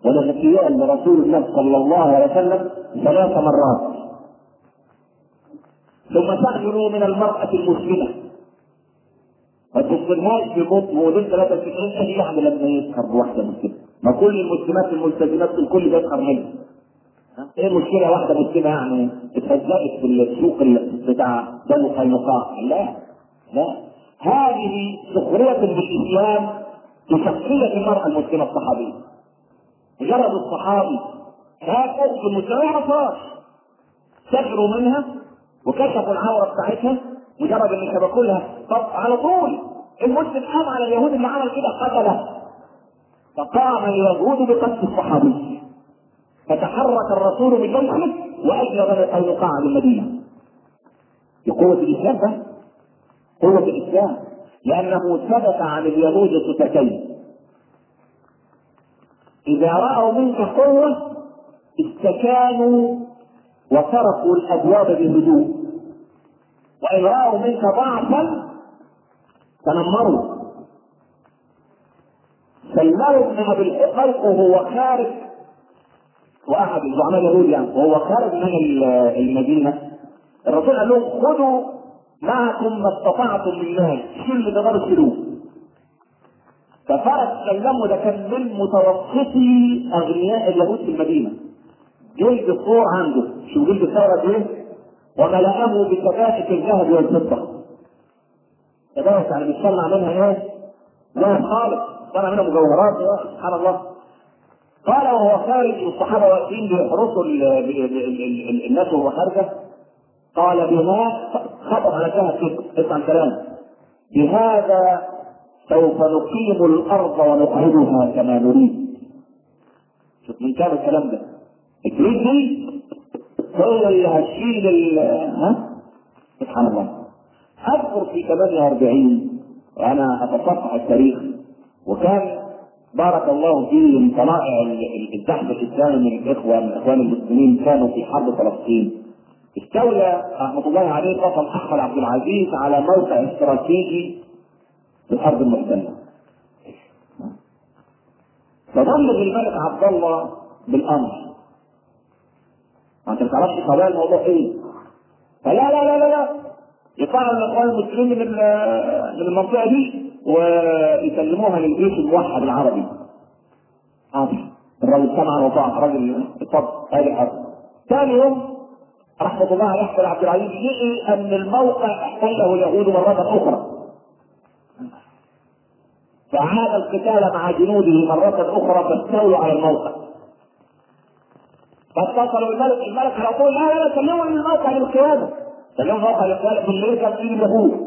والاغتيال لرسول الله صلى الله عليه وسلم ثلاث مرات ثم سخروا من المرأة المسلمة يوصلهاش بمدن 93 إيه يعني لما يسخر بواحده مسلمة؟ ما كل المسلمات الملتزمات الكل بيسخر منها. إيه مشكلة واحدة مسلمه يعني؟ اتهزقت في السوق بتاع بنو قينقاع؟ لا لا. هذه سخرية بالإسلام بشخصيه المرأة المسلمة الصحابية. مجرد الصحابي هات اخت المسلمه ما سخروا منها وكشفوا العورة بتاعتها مجرد إن شبكوا لها طب على طول المسلم قام على اليهود اللي عمل كده قتله. فقام اليهود بقتل الصحابي. فتحرك الرسول بجيشه واجلب بني قينقاع للمدينه بقوه الإسلام ده؟ قوه الإسلام. لأنه ثبت عن اليهود صفتين إذا رأوا منك قوة استكانوا وتركوا الأبواب بهدوء وإن رأوا منك ضعفا تنمروا. سلموا بن ابي الحقيق وهو خارج وأحد الزعماء اليهود يعني وهو خارج من المدينة الرسول قال لهم خذوا معكم ما استطعتم من مال اللي تقدروا تشيلوه ففرج سلمه ده كان من متوسطي أغنياء اليهود في المدينة جلد الصور عنده شو جلد الثوره إيه؟ وملأه بكفاءة الذهب والفضة. كذلك يعني بيصنع منها إيه؟ لا خالص، صنع منها مجوهرات سبحان الله. قال وهو خارج والصحابة واقفين بيحرسوا الناس وهو خارجة قال بما الذهب كده اسمع الكلام بهذا سوف نقيم الأرض ونقعدها كما نريد. شوف من كان الكلام ده؟ الجريد دي هو اللي هتشيل ها سبحان الله أذكر في 48 وأنا أتصفح التاريخ وكان بارك الله فيه من طلائع الدحض الاسلامي من الإخوة من إخوان المسلمين كانوا في حرب فلسطين. استولى رحمة الله عليه فصل احمد عبد العزيز على موقع استراتيجي في الأرض المحتله فبلغ الملك عبد الله بالأمر. ما انت ما تعرفش قضايا الموضوع إيه؟ فلا لا لا لا لا. يطلعوا الإخوان المسلمين من المنطقة دي. ويسلموها للجيش الموحد العربي. حاضر الراجل سمع وطاع راجل اتفضل هذه الحرب. ثاني يوم رحمة الله عليه احمد عبد العزيز لقي أن الموقع أحتله اليهود مرة أخرى. فعاد القتال مع جنوده مرة أخرى فاستولوا على الموقع. فاتصلوا بالملك الملك على طول لا لا سلموا الموقع للقيادة. سلموا الموقع كان فيه اليهود.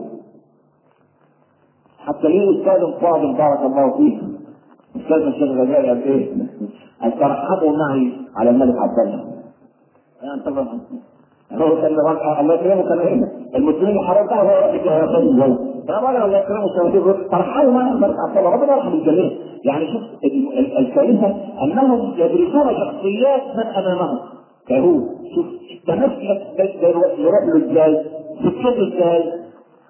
حتى ليه أستاذ فاضل بارك الله فيه أستاذ الشيخ غزالي قال إيه؟ ان ترحبوا معي على الملك عبد الله. هو كان الله يكرمه كان إيه؟ المسلمين الحرام بتاعه هو راجل يا رسول فقال الله يكرمه كان ترحبوا معي الملك عبد الله. ربنا يرحم الجميع. يعني شوف الكارثه أنهم يدرسون شخصيات من امامهم كيهود شوف تمثلك يروح له إزاي سكته إزاي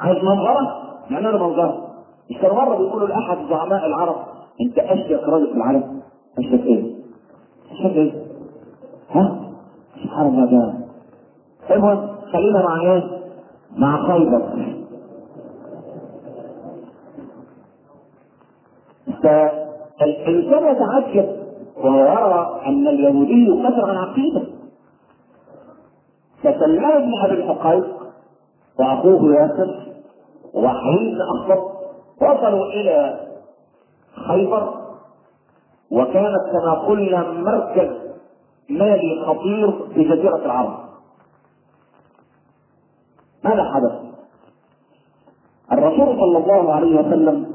عايز منظرة؟ يعني له منظرة. مش مرة بيقولوا لأحد زعماء العرب أنت اشيك راجل في العالم اشيك إيه؟ اشيك إيه؟ ها؟ سبحان الله ده المهم خلينا مع إيه؟ مع خيبر فالإنسان يتعجب وهو يرى أن اليهودي يكفر عن عقيدة فسلمان بن أبي الحقيق وأخوه ياسر وحيد بن أخطب وصلوا إلى خيبر. وكانت كما قلنا مركز مالي خطير في جزيرة العرب. ماذا حدث؟ الرسول صلى الله عليه وسلم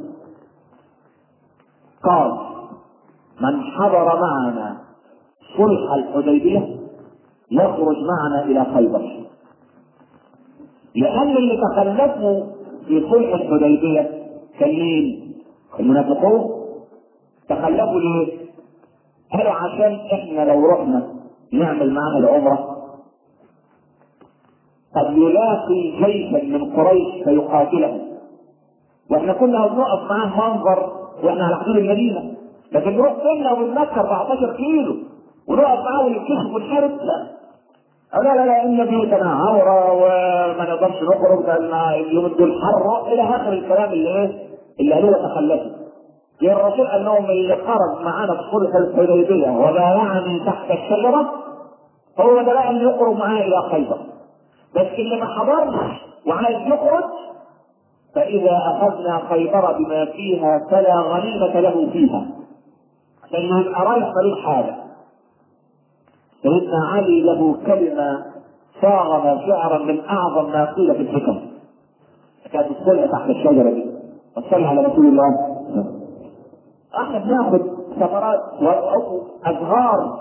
قال من حضر معنا صلح الحديبية يخرج معنا إلى خيبر. لأن اللي تخلفوا في صلح الحديبية كان مين؟ المنافقون تخلفوا ليه؟ قالوا عشان إحنا لو رحنا نعمل معاها العمرة؟ قد يلاقي جيشا من قريش فيقاتله وإحنا كنا بنقف معاه منظر وإحنا على حدود المدينة. لكن نروح بينا ومن مكه 14 كيلو؟ ونقف معاه ونكتشف ونحارب لا لا لا لا ان بيوتنا عورة وما نقدرش نخرج لأن اليوم دول حر إلى آخر الكلام اللي إيه؟ اللي قالوا تخلفوا يا الرسول لهم اللي خرج معانا في صلح الحديبية وبايعني تحت الشجرة هو ده بقى اللي يخرج معايا إلى خيبر. بس اللي ما حضرش وعايز يخرج فإذا أخذنا خيبر بما فيها فلا غنيمة له فيها. لأنه يبقى رايح ملوش حاجة سيدنا علي له كلمة صاغها شعرا من أعظم ما قيل في الحكم. كانت الصلح تحت الشجرة دي. وصلى على رسول الله. إحنا بناخد ثمرات وازهار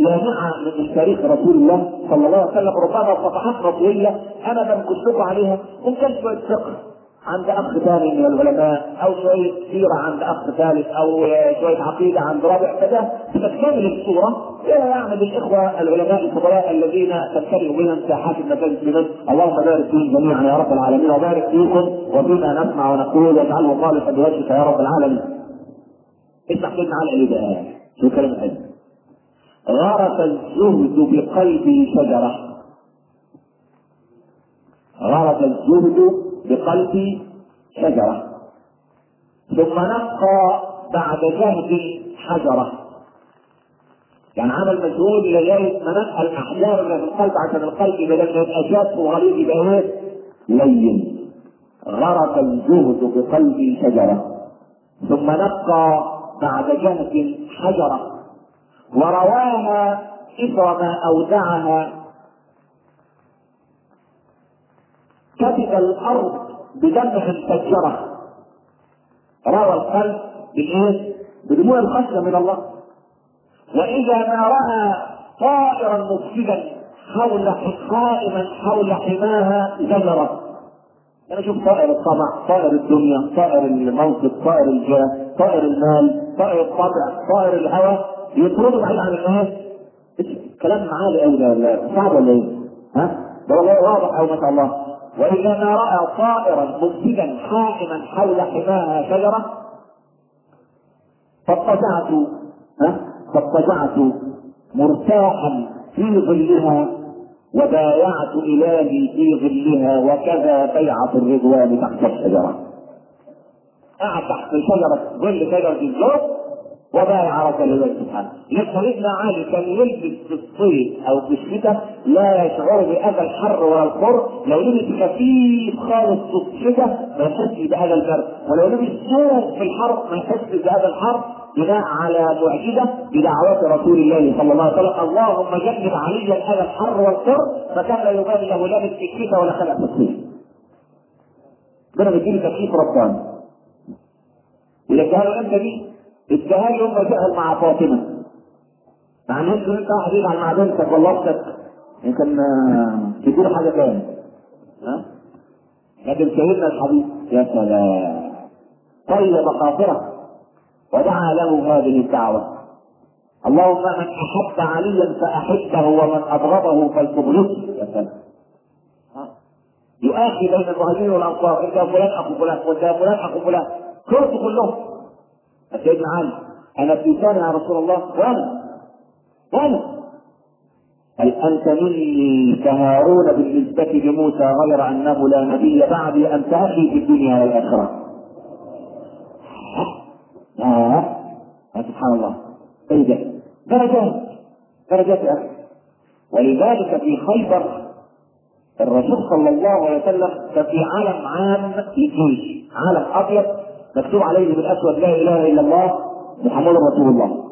لامعة من تاريخ رسول الله صلى الله عليه وسلم ربما صفحات مطوية أنا بنقول لكم عليها. إن كان شوية فقه. عند أخ ثاني من العلماء أو شوية سيرة عند أخ ثالث أو شوية عقيدة عند رابع فده تكتمل الصورة. يعني بالإخوة العلماء الفضلاء الذين تمتلئ بهم ساحات المجالس بمصر اللهم بارك فيهم جميعا يا رب العالمين وبارك فيكم وفيما نسمع ونقول واجعله خالصا بوجهك يا رب العالمين. اسمع كلمة على إيه بقى شو كلمة حلوة غرس الزهد بقلبي شجرة. غرس الزهد بقلبي شجرة ثم نقى بعد جهد حجرة. يعني عمل مجهود لغاية ما نقى الأحجار اللي في القلب عشان القلب بدل ما يبقى جاف وغليظ يبقى؟ لين. غرس الزهد بقلبي شجرة ثم نقى بعد جهد حجرة. ورواها إثر ما أودعها كتب الأرض بدمع فجرة روى القلب بالإيه؟ بدموع الخشية من الله وإذا ما رأى طائرا مفسدا حول قائما حول حماها زجرة أنا أشوف طائر الطمع، طائر الدنيا، طائر المنصب، طائر الجاه، طائر المال، طائر الطبع، طائر الهوى، يطردوا بعيد عن الناس كلام عالي قوي ده ولا صعب ولا إيه؟ ها؟ ده والله واضح قوي ما شاء الله وإذا ما رأى طائرا مفسدا حائما حول حماها شجرة فاضطجعت؟ فاضطجعت مرتاحا في ظلها وبايعت الهي في ظلها وكذا بيعه الرضوان تحت الشجرة قعد تحت شجرة ظل شجرة الزوج وبايع رسول الله سبحانه. سيدنا علي كان يلبس في الصيف أو في الشتاء لا يشعر بأذى الحر ولا القر لو لبس خفيف خالص في الشتاء ما يحسش بأذى البرد. ولو لبس صوف في الحر ما يحسش بأذى الحر. بناء على معجزة بدعوات رسول الله صلى الله عليه وسلم. اللهم جنب عليا اذى الحر والقر فكان لا يبالي له لابس في الشتاء ولا خلق في الصيف. ربنا بيديني تكليف رباني. إذا كانوا أنت دي اداها لي يوم ما سأل مع فاطمة. مع ان انت انت حبيب على مع بنتك ولا أختك يمكن تدير حاجة تاني ها؟ لكن سيدنا الحبيب يا سلام. طيب خاطره ودعا له هذه الدعوة. اللهم من أحب عليا فأحبه ومن أبغضه فلتبغضه يا سلام. يؤاخي بين المهاجرين والأنصار. أنت فلان أخو فلان وأنت فلان أخو فلان. كرت كلهم. سيدنا علي. أنا في يا رسول الله. وأنا. وأنا. هل أنت مني كهارون بالنسبة لموسى غير أنه لا نبي بعدي انت أخي في الدنيا والآخرة؟ آه. سبحان الله. إيه ده درجات. درجات يا أخي. ولذلك في خيبر الرسول صلى الله عليه وسلم كان في علم عام يجيش علم أبيض. مكتوب عليه بالأسود لا إله إلا الله محمد رسول الله.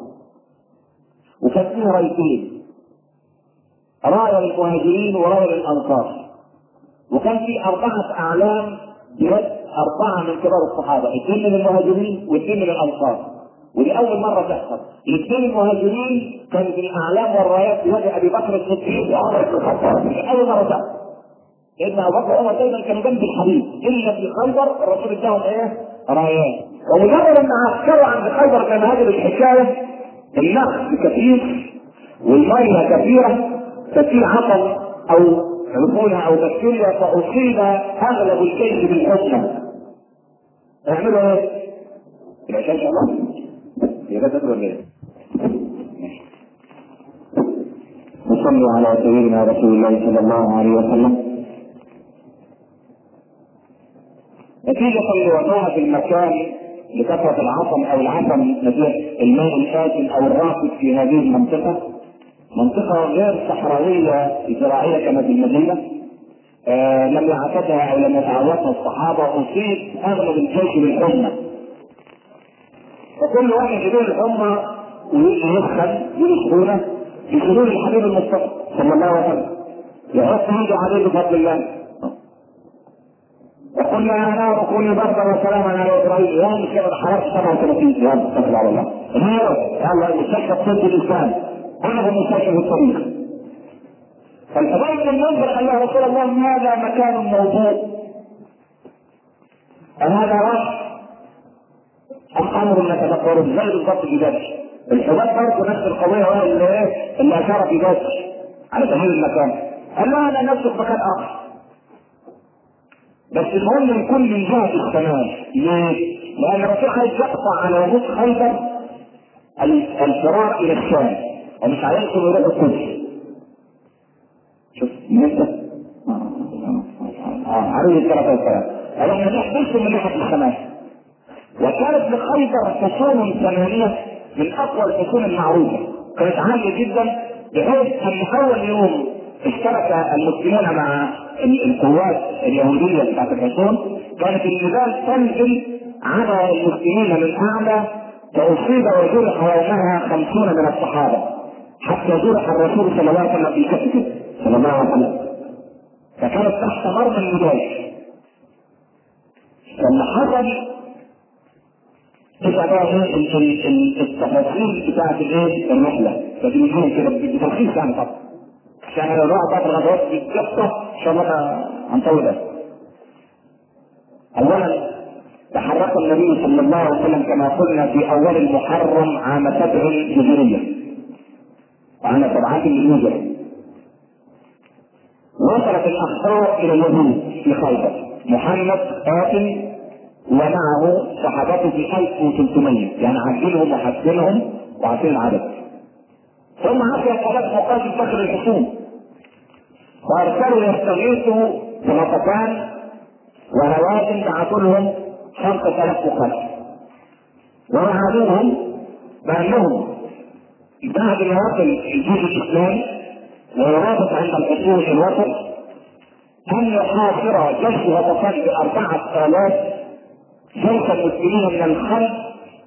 وكان فيه رايتين رايه للمهاجرين ورايه للانصار وكان في أربعة أعلام بيد أربعة من كبار الصحابة اثنين من المهاجرين واثنين من الأنصار. ودي اول مرة تحصل. الاثنين المهاجرين كانت الأعلام والرايات بيد أبي بكر الصديق. وعمر بن الخطاب اول مرة تحصل. لأن أبو بكر وعمر دايما كانوا جنب الحبيب إلا في خيبر الرسول اداهم إيه؟ رايات ومجرد ان عسكروا عند خيبر كان هذه الحكاية النخل كثير والمية كثيرة ففي عطل أو عفونه أو بكتيريا فأصيب اغلب الجيش بالحمى أعملوا إيه؟ العشاء ان شاء الله ده تدري ولا إيه؟ نصلي على سيدنا رسول الله صلى الله عليه وسلم نتيجة في المكان لكثرة العصم أو العصم نتيجة الماء الآتن أو الراكد في هذه المنطقة؟ منطقة غير صحراوية زراعية كما في المدينة. آه لم يعتدها أو لم يتعودها الصحابة. أصيب أغلب الجيش بالحمى فكل واحد يدور الحمى يجي سخونة يشيلون الحبيب المصطفى صلى الله عليه وسلم. يحط ايده عليه بفضل الله. وقلنا يا نار كوني بردا وسلاما على إبراهيم. يوم مش كده حرارة 37 يا استغفر على الله. النار يلا مستشفى الطب الاسلام كله مستشفى في الطريق. فالحبايب بن المنذر قال يا رسول الله هذا مكان موضوع هذا رش ام أمر نتذكره زي بالضبط في ذلك الحباب برضه نفس القضية هو اللي إيه؟ اللي اشار في ذلك على تغيير المكان. قال لا أنا نفسه في مكان اخر بس المهم يكون من جهه السماء ليه؟ لأن الرسول عايز يقطع على وجود خيبر الفرار إلى الشام. ومش عايزهم يروحوا القدس شوف آه عليه الصلاة والسلام. قال إحنا نحبسهم من ناحيه السماء. وكانت لخيبر حصون ثمانية من أقوى الحصون المعروفة. كانت عالية جدا بحيث ان اول يوم اشترك المسلمون مع القوات اليهودية بتاعت الحصون كانت النزال تنزل على المسلمين من اعلى فاصيب وجرح يومها خمسون من الصحابة حتى جرح الرسول صلى الله عليه وسلم في كتفه صلى الله عليه وسلم. فكانت تحت مرمى النجاش لما حصل تبقى بقى إيه التفاصيل بتاعت الايه الرحلة فبنجيهم كده بتلخيص يعني طبعا عشان لو الواحد بقى الغزوات بالدقه ان شاء الله هنطول اولا تحرك النبي صلى الله عليه وسلم كما قلنا في أول المحرم عام سبع هجريه وعام سبعات للهجرة. وصلت الاخبار إلى اليهود في خيبر محمد قاتل ومعه صحابته في 1300 يعني عدلهم وحسنهم وعارفين العدد ثم عفى ثلاث مقاتل فخر الحصون فارسلوا يستغيثوا بغطفان وهوازن بعثوا لهم خمسة آلاف مقاتل ووعدوهم بأنهم بعد وصل الجيش الإسلامي ويرابط عند الحصون الوسط أن يحاصر جيش غطفان بأربعة آلاف جيش المسلمين من الخلف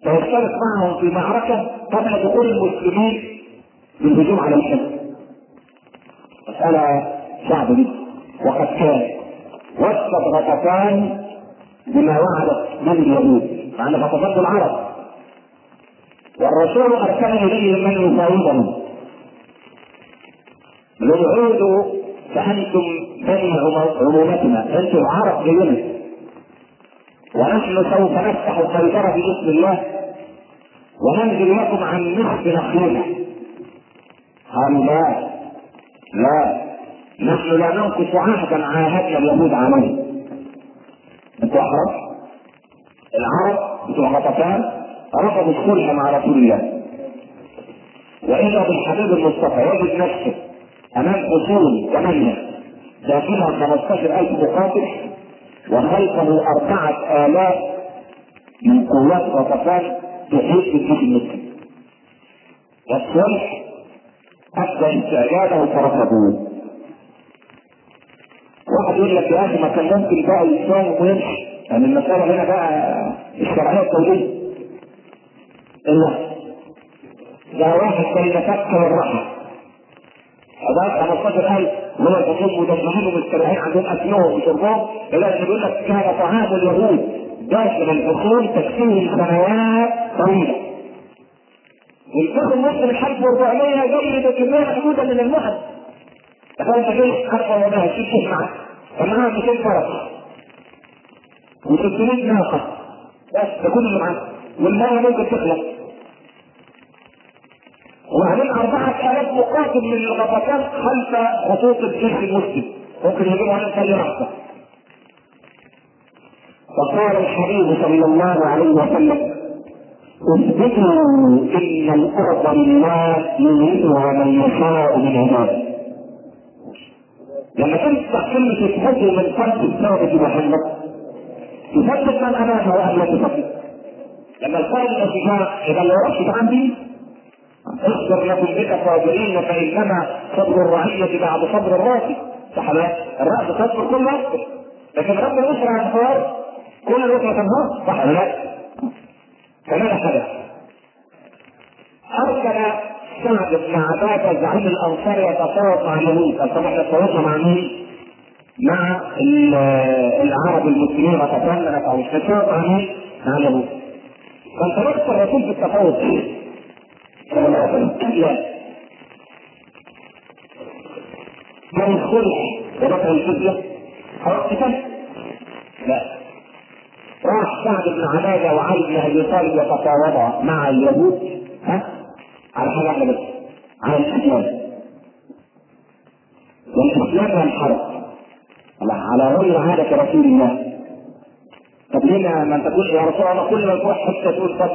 فيشترك معهم في معركة قبل دخول المسلمين للهجوم على الحزب. مسألة صعبة جدا وقد كان. وصلت غطفان بما وعدت من اليهود مع أن العرب. والرسول ارسل اليهم من يفاوضهم للعود فأنتم بني عمومتنا أنتم عرب زينا ونحن سوف نفتح خيبر باسم الله وننزل لكم عن نصف نخيلة قالوا لا لا نحن لا ننقص عهدا عاهدنا اليهود عليه. أنتوا احرار العرب بتوع غطفان رفضوا الصلح مع رسول الله. واذا بالحبيب المصطفى يجد نفسه أمام أصول ثمانيه داخلها 15000 مقاتل وخلفه أربعة آلاف من قوات غطفان تحيط بالجيش المسلم. والصلح أفضل استعجاله فرفضوه واحد يقول لك يا أخي ما كان ممكن بقى يتفاهم ويمشي. يعني المسألة هنا بقى الشرعية الدولية إلا ده واحد كان يفكر الرحم هذا 15000 من الحكوم مدمرين ومستريحين عندهم اكلهم وشربهم إلى ان يقول لك كان طعام اليهود. داخل الحصون تكفيهم سنوات طويلة. والفخ المسلم 1400 جاي بكمية محدوده من المحن. تخيل انت جاي حتى وما هتشيل معك. فمعاها 200 فرس و600 ناقه بس ده كل اللي معاك والميه ممكن تخلص وبعدين أربعة آلاف مقاتل من الغطفان خلف خطوط الجيش المسلم. ممكن يجيبوا على أي لحظة. وقال الحبيب صلى الله عليه وسلم اثبتوا إن الأرض لله يريدها من يشاء من عباده. لما تفتح كلمة اثبتوا من فرد الثابت محمد تثبت من امامه والا تثبت لما القائد الشجاع إذا لو رشد عندي اصبر لكم بك صابرين فإنما صبر الرعية بعد صبر الراس صح الرأس تصبر كل وقت لكن رب الأسرة على الحوار كل الأسرة تنهار صح لا. فماذا حدث؟ أرسل بن عباده زعيم الانصار يتفاوض مع اليهود إحنا تفاوضنا مع مين؟ مع العرب المسلمين التفاوض مع مين؟ مع اليهود فانطلقت الرسول في التفاوض لا من الصلح ودفع الجزية خلاص كده؟ لا. راح سعد بن عبادة وعلي بن أبي طالب يتفاوضا مع اليهود. ها؟ على حاجة واحدة بس على الإسلام والإسلام والحرب على غير عادة رسول الله. طب ليه ما انت تقول يا رسول الله كل ما تروح حتة تقول طب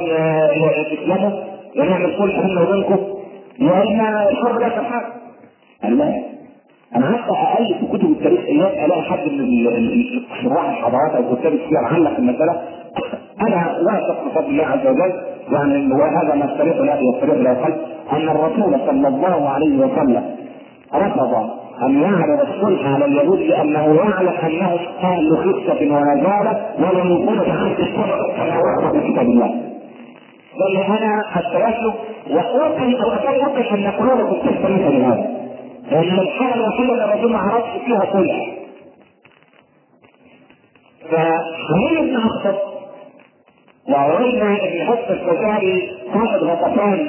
تسلموا ونعمل صلح بيننا وبينكم. يا إما الحرب لا تحارب قال لا أنا حتى أقل في كتب التاريخ أيام ألاقي حد من شراح الحضارات أو كتاب السير علق المسألة. أنا واثق بفضل الله عز وجل يعني وهذا ما التاريخ لا يستريح لا يقل أن الرسول صلى الله عليه وسلم رفض أن يعرض الصلح على اليهود لأنه يعلم انهم أهل خفه ونزاله ولم يكونوا تحت الصلح كما ورد في كتاب الله. بل أنا التوسل وأوقف أو أتوقف أن قلوبكم تستميت لهذا. لأن الحاله الوحيده اللي الرسول ما عرفش فيها صلح. فحميد بن أخطب وعرينا بن حسن الفزاري قائد غطفان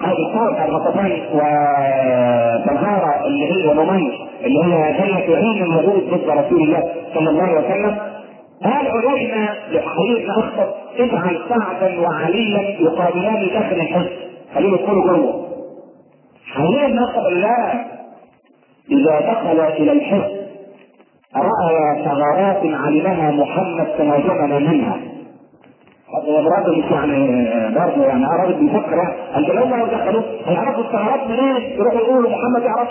هذه صار الغطفان وطهارة اللي هي ونمير اللي هي كانت تعين اليهود ضد رسول الله صلى الله عليه وسلم. قال علينا بن اخطب اجعل سعدا وعليا يقابلان داخل الحزب. خليهم يدخلوا جوه بن اخطب لا إذا دخل إلى الحزب رأى ثغرات علمها محمد تهاجمنا منها. مش يعني برضه يعني راجل بيفكر أنت لو لو دخلوا هيعرفوا الثغرات منين؟ يروحوا يقولوا محمد يعرف.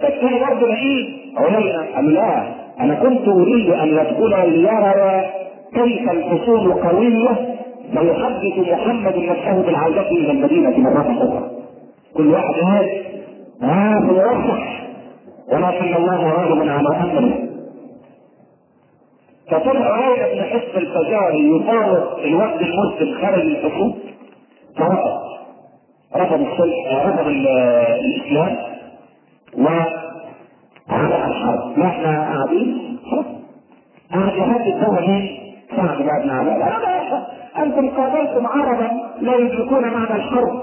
فالثاني برضه بعيد. علينا قال لا؟ أنا كنت أريد أن يدخل ليرى كيف الحصول قوية؟ فيحدث محمد نفسه بالعوده إلى المدينة مرة أخرى. كل واحد هذا ها فيوضح ولكن الله راغب على أمره. فطلع عينة بن حسن الفجاري يفاوض الوفد المسلم خارج الحكومة فرفض رفض الصلح رفض الإسلام. وعلى الحرب ما إحنا قاعدين. قاعد يهدد الدولة مين؟ سعد بن عباد أنتم قابلتم عربا لا يدركون معنى الحرب.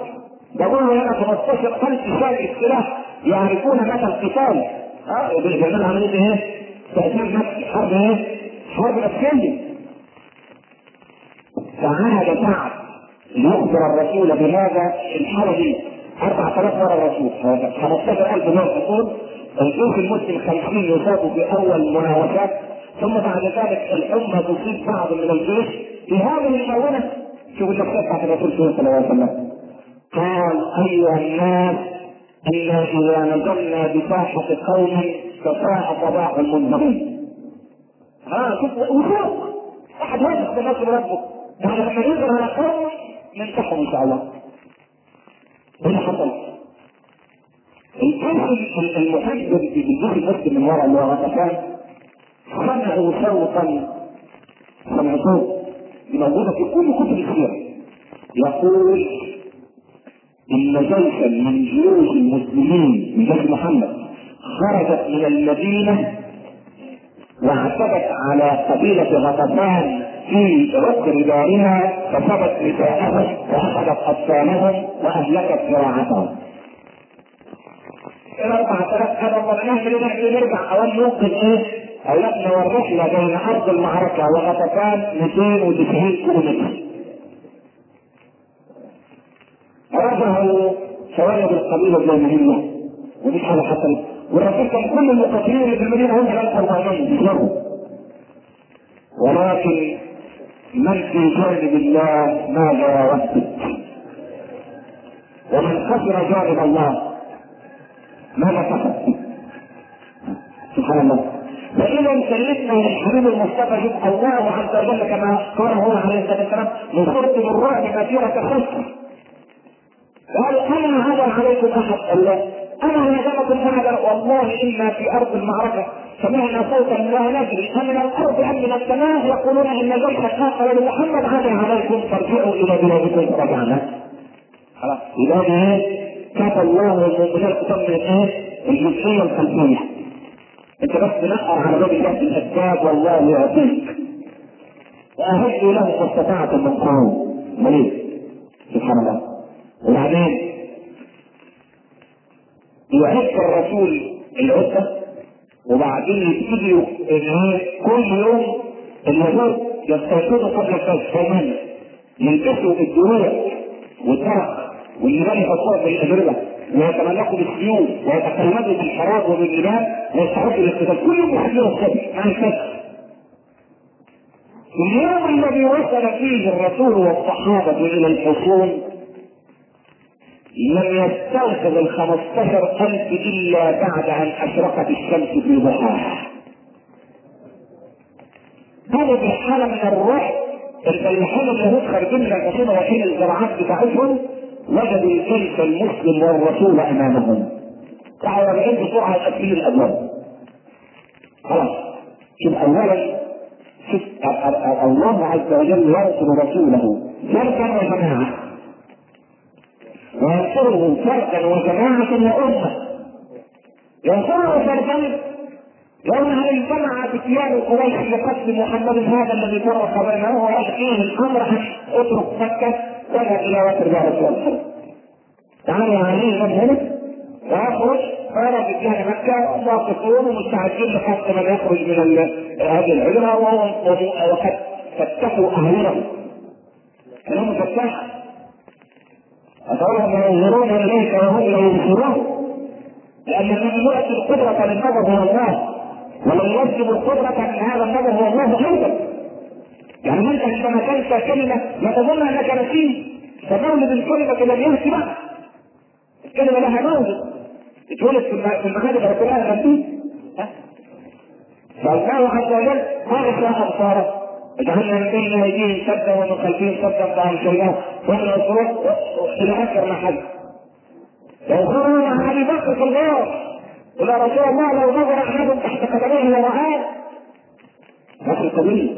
بقول له هنا 15 ألف شاي السلاح يعرفون مدى القتال؟ آه بيعملوا عملية إيه؟ تأثير نفسي حرب إيه؟ حرب نفسية فعهد سعد ليخبر الرسول بهذا الحالة دي. 4000 مرة الرسول. 15000 من الحصول الجيش المسلم 50 يصاب في أول مناوشات. ثم بعد ذلك الأمة تصيب بعض من الجيش في هذه المؤونة شوف الشخصية بتاعت الرسول صلى الله عليه وسلم. قال أيها الناس إنا إذا نزلنا بساحة قوم فساء صباح المنذرين. ها شوف وفوق واحد واثق بنصر ربه يعني لما ينزل على قوم ننتحر إن شاء الله. إيه حصل؟ الجيش المحب بالجيش المسلم من وراء غطفان سمعوا صوتا سمعوا صوت موجودة في كل كتب السير يقول إن جيشا من جيوش المسلمين من جيش محمد خرجت من المدينة واعتدت على قبيلة غطفان في ركن دارها فصبت نساءهم وأخذت أطفالهم وأهلكت زراعتهم. الأربعة آلاف هذا نعمل نعمل نرجع أو ننقذ إيه؟ أولادنا والرحلة بين أرض المعركة وغطفان 290 كيلومتر. رجعوا شوارب القبيلة زي ما هي ودي حاجة حصلت كان كل المقاتلين في المدينة هم 1400 بيضربوا ولكن من في جانب الله ماذا يردد ومن خسر جانب الله ماذا فقد سبحان الله. فإذا سلمنا للحبيب المصطفى يبقى الله عز وجل كما قال هو عليه الصلاة والسلام نصرت بالرعب مسيرة خمسة قال أنا هذا عليكم أحد الله أنا هزمكم أحدا والله إنا في أرض المعركة. سمعنا صوتا لا ندري. أمن الأرض أم من السماء؟ يقولون إن جيشا آخر لمحمد هذا عليكم. فارجعوا إلى بلادكم فرجعنا خلاص. إذا إيه كفى الله المؤمنين تصمم إيه؟ الجزئية الخلفية. أنت بس نقر على باب الله الأسباب والله يعطيك وأهدوا له ما استطعتم من قوم. مليك سبحان الله. وبعدين يعد الرسول العدة وبعدين يبتدي كل يوم اليهود يستيقظوا قبل الفجر يوما يلبسوا الدروع والدرق واللبان يحطوها في الأجربة ويتملكوا بالسيوف ويتكلموا بالحراب وباللبان ويستعدوا للقتال كل يوم يحضروا الصبح مع الفجر اليوم الذي وصل فيه الرسول والصحابة إلى الحصون لم يستوقظ الخمستاشر ألف إلا بعد أن أشرقت الشمس في ضحاها. هذه الحالة من الروح الفلاحين اليهود خارجين من الحصون رايحين الزراعات بتاعتهم وجدوا الجيش المسلم والرسول أمامهم. تعالوا راجعين بسرعة الأسئلة الأبواب. خلاص. أولا شوف الله عز وجل ينصر رسوله فردا وجماعة وينصره فردا وجماعة وأمة. ينصره فردا يوم أن اجتمع فتيان قريش لقتل محمد هذا الذي فرق بينه ويأتيه الأمر. اترك مكة ولا إلى وتر يا رسول الله تعالى عليه من هنا ويخرج قال فتيان مكة واقفون ومستعدين لحق من يخرج من هذه العلمة وهم وقد فتحوا أهلهم. كانوا مفتاح أتراهم ينظرون إليك وهم لا ينظرون. لأن الذي يؤتي القدرة للنظر هو الله ولن يجلب القدرة من هذا النظر هو الله أيضا يعني أنت عندما تنسى كلمة لا تظن أنك نسيت فمولد الكلمة لم يأتي بعد الكلمة لها مولد اتولد في المعارف كلها نسيت فالله عز وجل أغشى أبصاره اجعلنا من بين ايديهم سدا ومن خلفهم سدا فامشيناه ومن الصروف إلى آخر محل. لو خرجوا مع ابي بكر في الغار إلى رسول الله لو نظر احدهم تحت قدميه ورعاه نصر قوي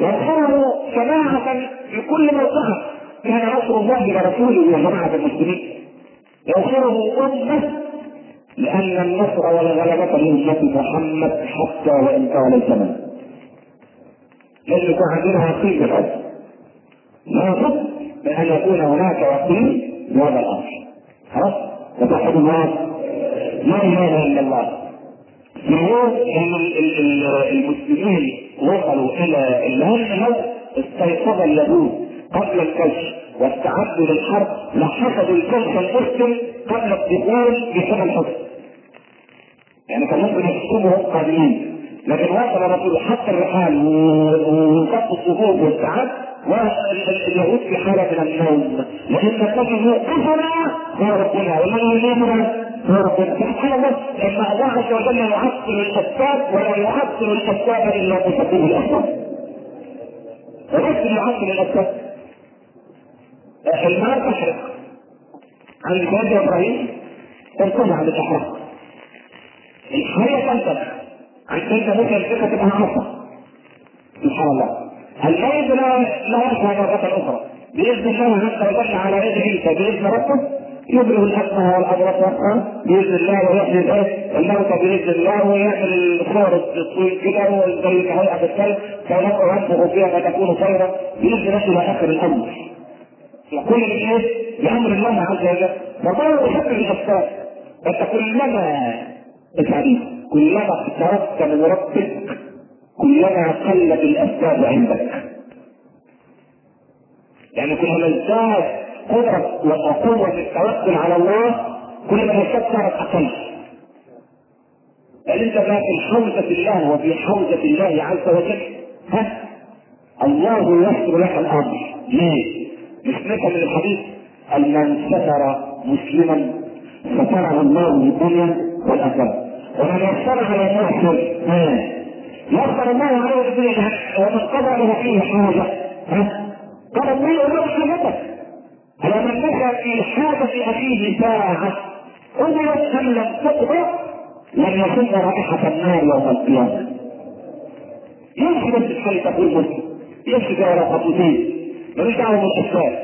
ينصره جماعة في كل موقعه كان نصر الله لرسوله يا جماعة المسلمين. ينصره أمة لأن النصر والغلبة لأمة محمد حتى وإن طال الزمن. لازم يكون عندنا عقيدة الأرض. لابد من أن يكون هناك يقين بهذا الأمر. خلاص؟ وتوحد الله لا إله إلا الله. اليوم المسلمين وصلوا إلى الهم لو استيقظ اليهود قبل الكشف واستعدوا للحرب لحشدوا الجيش المسلم قبل الدخول في حمى الحصن. يعني كان ممكن يحسبهم قادمين. لكن وصل رسول حتى الرحال وصف الصفوف والساعات واليهود في حالة من النوم. لأن الذي يوقفنا هو ربنا ومن ينامنا هو ربنا. سبحان الله لما الله عز وجل يعطل الأسباب ولا يعطل الأسباب إلا بسبب الأسباب ولكن يعطل الأسباب النار تحرق. عن سيدنا إبراهيم تنتهي بتحرق الحياة تنتهي سيدنا موسى الفكرة تبقى عصا سبحان الله. الميت لا لا يشفى مرة أخرى؟ بإذن الله عز وجل على يد عيسى بإذن ربه يبرئ الأكمه والأبرص بإذن الله ويحيي الإيه الموتى بإذن الله ويعمل الصور الطويل كده زي هيئة الكلب فينقع ينفخ فيها فتكون خيرا بإذن الله إلى آخر الأمر. كل الايه بأمر الله عز وجل فما يحب الأسباب انت كلما اسعدي كلما اقتربت من ربك كلما قلت الاسباب عندك. يعني كلما ازداد قدرة وقوة التوكل على الله كلما صارت أقل. لأن أنت بقى في حوزة الله وفي حوزة الله عز وجل. ها؟ الله يسر لك الأمر. ليه؟ مش مثل الحديث ان من ستر مسلما ستره الله الدنيا والآخرة. ومن يسر على محسن يسر الله عليه في جهنم ومن قضى له فيه حاجة. قال الله له حاجتك. ومن مشى في حاجة أخيه ساعة قضيت ام لم تقضى لم يشم رائحة النار يوم القيامة. يمشي الحي تقول؟ مسلم يمشي في ورا خطوتين ملوش دعوه بالاسباب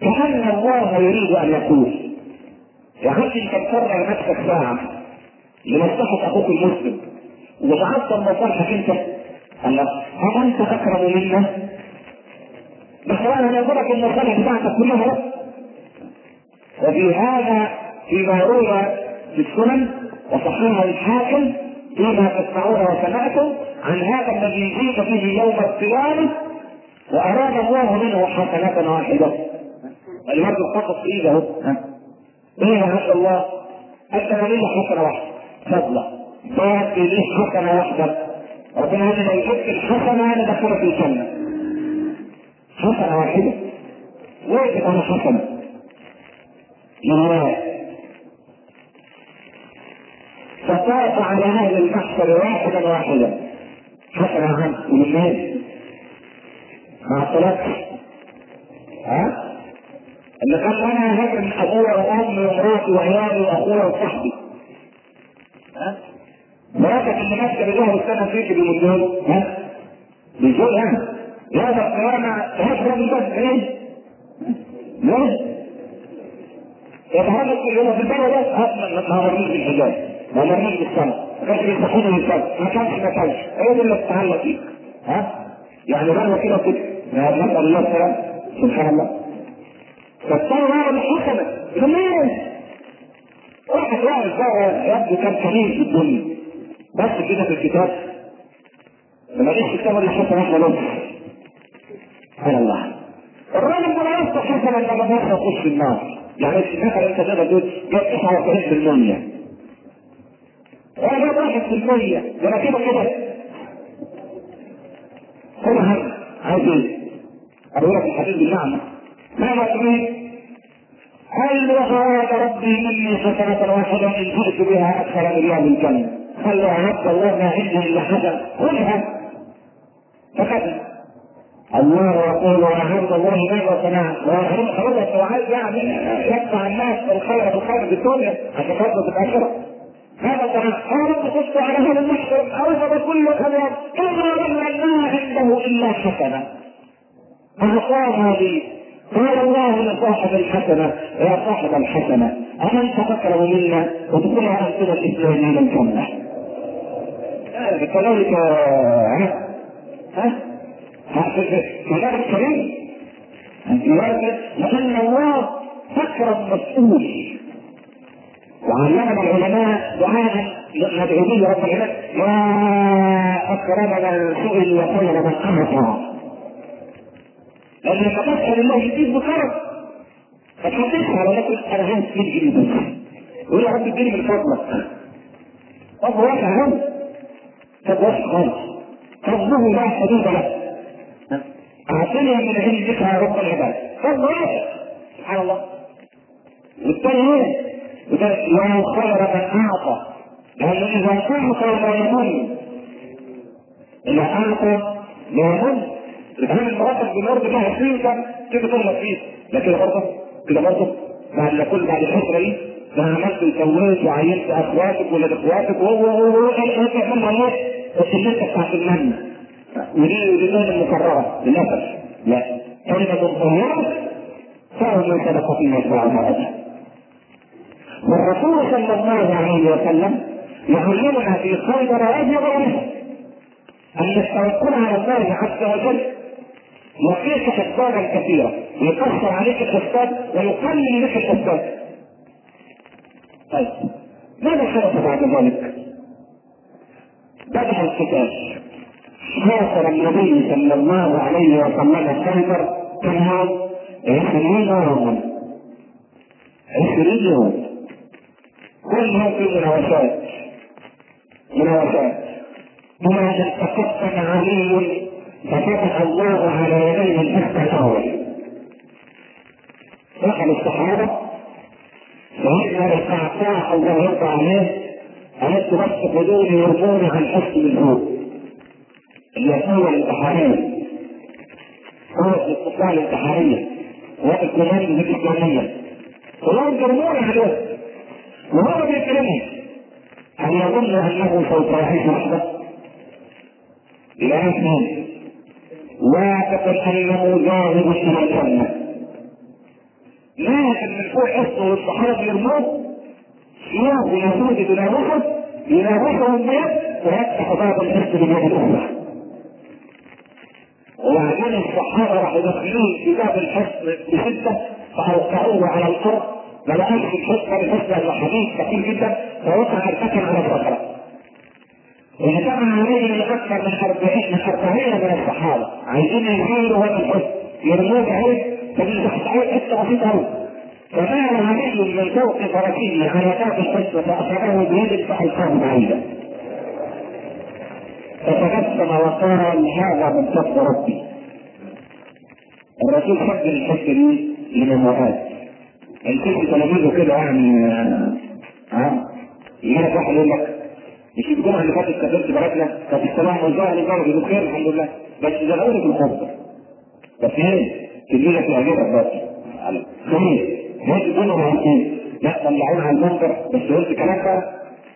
كان الله يريد أن يقول. يا أخي انت تفرغ نفسك ساعة. لمصلحة أخوك المسلم. وجعلت مصالحك انت الله هل أنت اكرم منا؟ بس أنا نقولك المصالح بتاعتك كلها وفي هذا فيما روي في السنن وصححه الحاكم فيما تسمعون وسمعتم عن هذا الذي يجيب فيه يوم القيامة وأراد الله منه حسنة واحدة. الواد الخطط في ايده إيه يا عبد الله انت لي حسنة واحدة. فضلا باقي لي حسنة واحدة. ربنا قال لو جبت الحسنة أنا دخلت الجنة. حسنة واحدة؟ وجد أنا حسنة. لله فطاف على أهل المحشر واحدا واحدا حسنة عنه مين؟ مع الصلاة. ها؟ اللي قال أنا هاجر من ابويا وأمي ومراتي وعيالي وأخويا وصاحبي. ها؟ مراتك اللي ماسكه بجوه السنة فيك بالمليون ها؟ بالجول ها؟ يوم القيامه هشرب بس إيه؟ ليه؟ كل يوم في البلد بس ما مرميش بالحجاب ما مرميش بالسنه ما كانش بيستحيل بالسنه ما كانش ما كانش إيه ده اللي بتتعلق فيه ها؟ يعني مره كده كده نسال الله سبحان الله فالثاني هذا الحكمة زمان واحد واحد بقى يبدو كان كريم في الدنيا بس كده في الكتاب لما ليش الكتاب اللي حتى واحدة بس سبحان الله الراجل ده لا يصلح حسنا لما بس يخش في النار يعني مثلا انت تقدر تقول جاب 99% هو جاب 1% ولا كده كده كل حاجة عايز إيه؟ أقول لك الحديث بالنعمة ماذا هل وغاد ربي مني حسنة واحدة إن جئت بها أكثر من يوم الجنة قال يا عبد الله ما عندي إلا حسنة خذها فكتب الله يقول عبد الله ماذا صنعت؟ ويحرم حرمك وعايز يعني يدفع الناس الخير بالخير في الدنيا عشان في الآخرة هذا صنعت قال قصت على هذا المحكم أوجد كل خبر إلا من ما عنده إلا حسنة. أعطاها لي قال الله لصاحب الحسنة يا صاحب الحسنة أمن تفكر منا وتكونها أمثلة الإسلامية الجنة كذلك ها؟ ها؟ كذلك كريم لأن الله فكر مسؤول وعلمنا العلماء دعاء ندعو رب العالمين يا أكرم من وخير من أعطى لأن لما تسأل الله يديك بكرم فتحدث على أنا 2 جنيه بس يقول يا رب اديني من فضلك. طب واسع أهو طب واسع خالص فضله لا حدود له. أعطني من عندك يا رب العباد. فضل واسع سبحان الله. والثاني؟ يقول يا خير من أعطى. لأنه إذا أعطى لا يمن إذا أعطى لا يمن الان المراتب بنرد لها فيه كده تغلط فيه. كده برضه كده برضه بعد كل بعد الفترة دي ده عملت وسويت وعينت أخواتك ولاد أخواتك وهو هو هو انت كمان إيه السلسله بتاعت المن ودي ودي المكررة. للأسف. لا. كلمه طيبه خير من صدقه يتبعها والرسول صلى الله عليه وسلم يعلمنا في خيبر وفي غيرها أن التوكل على الله عز وجل يعطيك حسابا كثيرا يكسر عليك الحساب ويقلل لك الحساب طيب ماذا حدث بعد ذلك؟ بدأ الكتاب حاصر النبي صلى الله عليه وسلم خيبر كم؟ يوم؟ عشرين يوما. عشرين يوم. كل يوم في مناوشات مناوشات هنا تقدم علي ففتح الله على يديه الفتح الأول دخل الصحابة سيدنا القعقاع الله يرضى عليه قالت بس خذوني يرموني عن حسن الهود القوة الانتحارية قوة الاستطلاع الانتحارية والكمان الإسلامية كلهم يرمون عليه. وهو بيكلمهم هل يظن أنه سوف يعيش وحده؟ لا يفهم أنه ذاهب إلى الجنة من فوق حصه والصحابة يرموه سياق يهود يناوشه يناوشهم بيد ويفتح باب الحس باليد الأخرى وبعدين الصحابة راحوا داخلين في باب الحصن بشدة فأوقعوه على الأرض. ما لقاش الحصن الحصن الحديد كثير جدا فوقع السكن على الصخرة عليه من أكثر من 40 من 40 من الصحابة. عايزين يشيلوا هذا الحصن يرموه بعيد فبيزحزحوه حتة بسيطة أوي فمال علي من فوق فرسه على باب الحصن فأخذه بيده فألقاه بعيدا فتبسم وقال هذا من فضل ربي. الرسول سجل الحته دي لمنوعات الكل تلاميذه كده يعني ها يجي واحد يقول لك مش الجمعه اللي فاتت كتبت بلدنا كانت السلام والظاهر للدرجه بخير الحمد لله بس زغلوني في الخطبه بس إيه تجي لك يعجبك بس خير هيك الجمعه مرتين لا طلعونا على المنبر بس قلت كلام بقى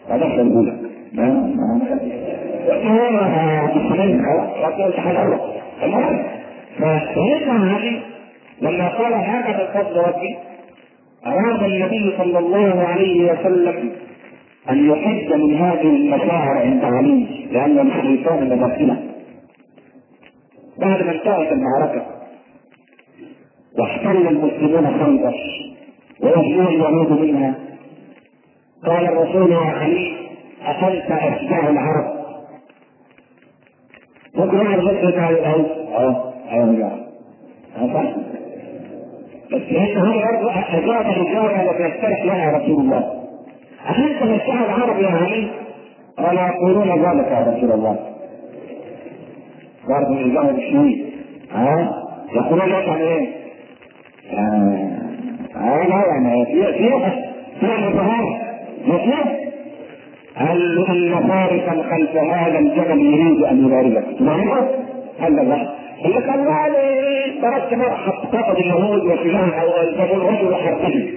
فدخل يقول لك المهم فسيدنا علي لما قال هذا من فضل ربي أراد النبي صلى الله عليه وسلم أن يحد من هذه المشاعر عند علي لأن الشيطان مداخله بعد ما انتهت المعركة واحتل المسلمون خيبر ويجيء اليهود منها. قال الرسول يا علي أكلت أشجاع العرب. ممكن واحد يقول لك أهو أهو أهو يا صح. بس لأن هو برضه أجاب الإجابة التي يسترح لها رسول الله. أكلت أشجاع العرب يا علي قال يقولون ذلك يا رسول الله. برضه الإجابة بشوي ها؟ يقولون لك عن إيه؟ آه لا يعني في في في مظاهر. مثله هل إن فارسا خلف هذا الجبل يريد أن يبارزك. تبارزه؟ هل لا؟ يقول لك أنا تركت مرحب تاخذ اليهود وسلاح أو الجبل رجل حربه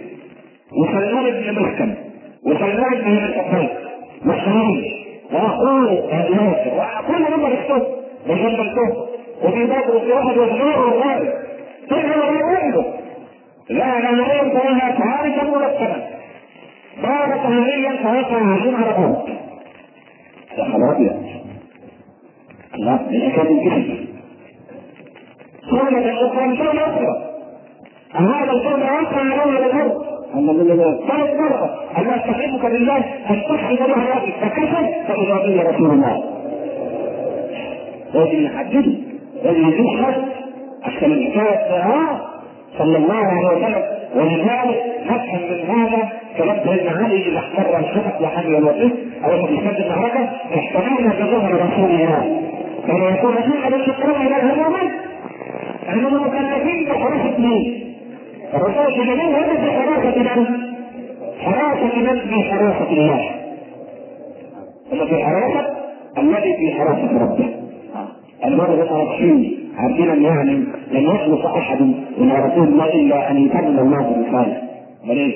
وسلمان بن مسكن. وسلمان بن مسكن مسلمين واخوه ياسر وكل هم يكتب بجنب الكفر وفي بدر وفي واحد وزنوه وغيره تجري ويقول لا لا نريد لها تاركا مرتبا بارك عليا فوقع على بعض يا أبيض. لا كان الجسم سنة أخرى مش أخرى هذا القول وقع عليه على الأرض ثلاث مرات الله يستحقك بالله أن تحفظ له رأيك فكفر فإذا به رسول الله لازم يحدده لازم يجيب حد عشان الحكاية صلى الله عليه وسلم. ولذلك نفهم من هذا كلام سيدنا علي اللي احمر الشفق وحمي الوقت أو انه بيشد المعركه احتملنا بظهر رسول الله كما يكون في على الشكران إلى الهموم انهم مكلفين بحراسه مين؟ الرسول في جميع هذا في حراسة من؟ حراسة من في حراسة الله؟ انه في حراسة؟ الذي في حراسة ربه. المرء عارفين ان يعني لن يخلص أحد من رسول الله إلا أن يكمل الله برساله وليه؟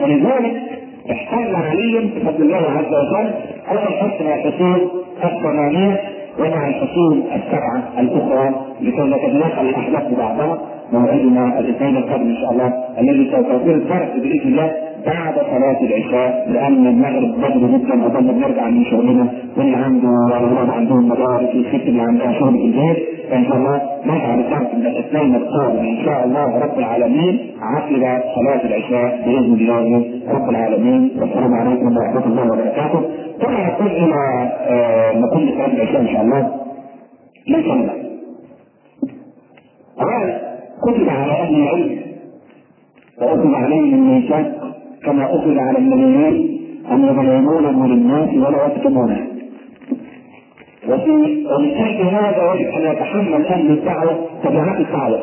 ولذلك احتل علي بفضل الله عز وجل أول حسن الحصول الثمانيه ومع الحصول السبعة الأخرى لكي نتداخل الأحداث ببعضها موعدنا الاثنين القادم إن شاء الله الذي سوف يكون الفرق بإذن الله بعد صلاة العشاء لأن المغرب بدري جدا وظل بنرجع من شغلنا واللي عنده والأولاد عندهم مدارس والست اللي عندها شغل في البيت. فإن شاء الله نجعل الدرس من الاثنين القادم إن شاء الله رب العالمين عقب صلاة العشاء بإذن الله رب العالمين. والسلام عليكم ورحمة الله وبركاته. ثم نقول إلى نقول صلاة العشاء إن شاء الله. الله أولا كتب على أهل العلم. وأخذ عليهم الميثاق كما أخذ على النبيين أن يبينونه للناس ولا يكتمونه. وفي ومن هذا يجب أن يتحمل أهل الدعوة تبعات الدعوة.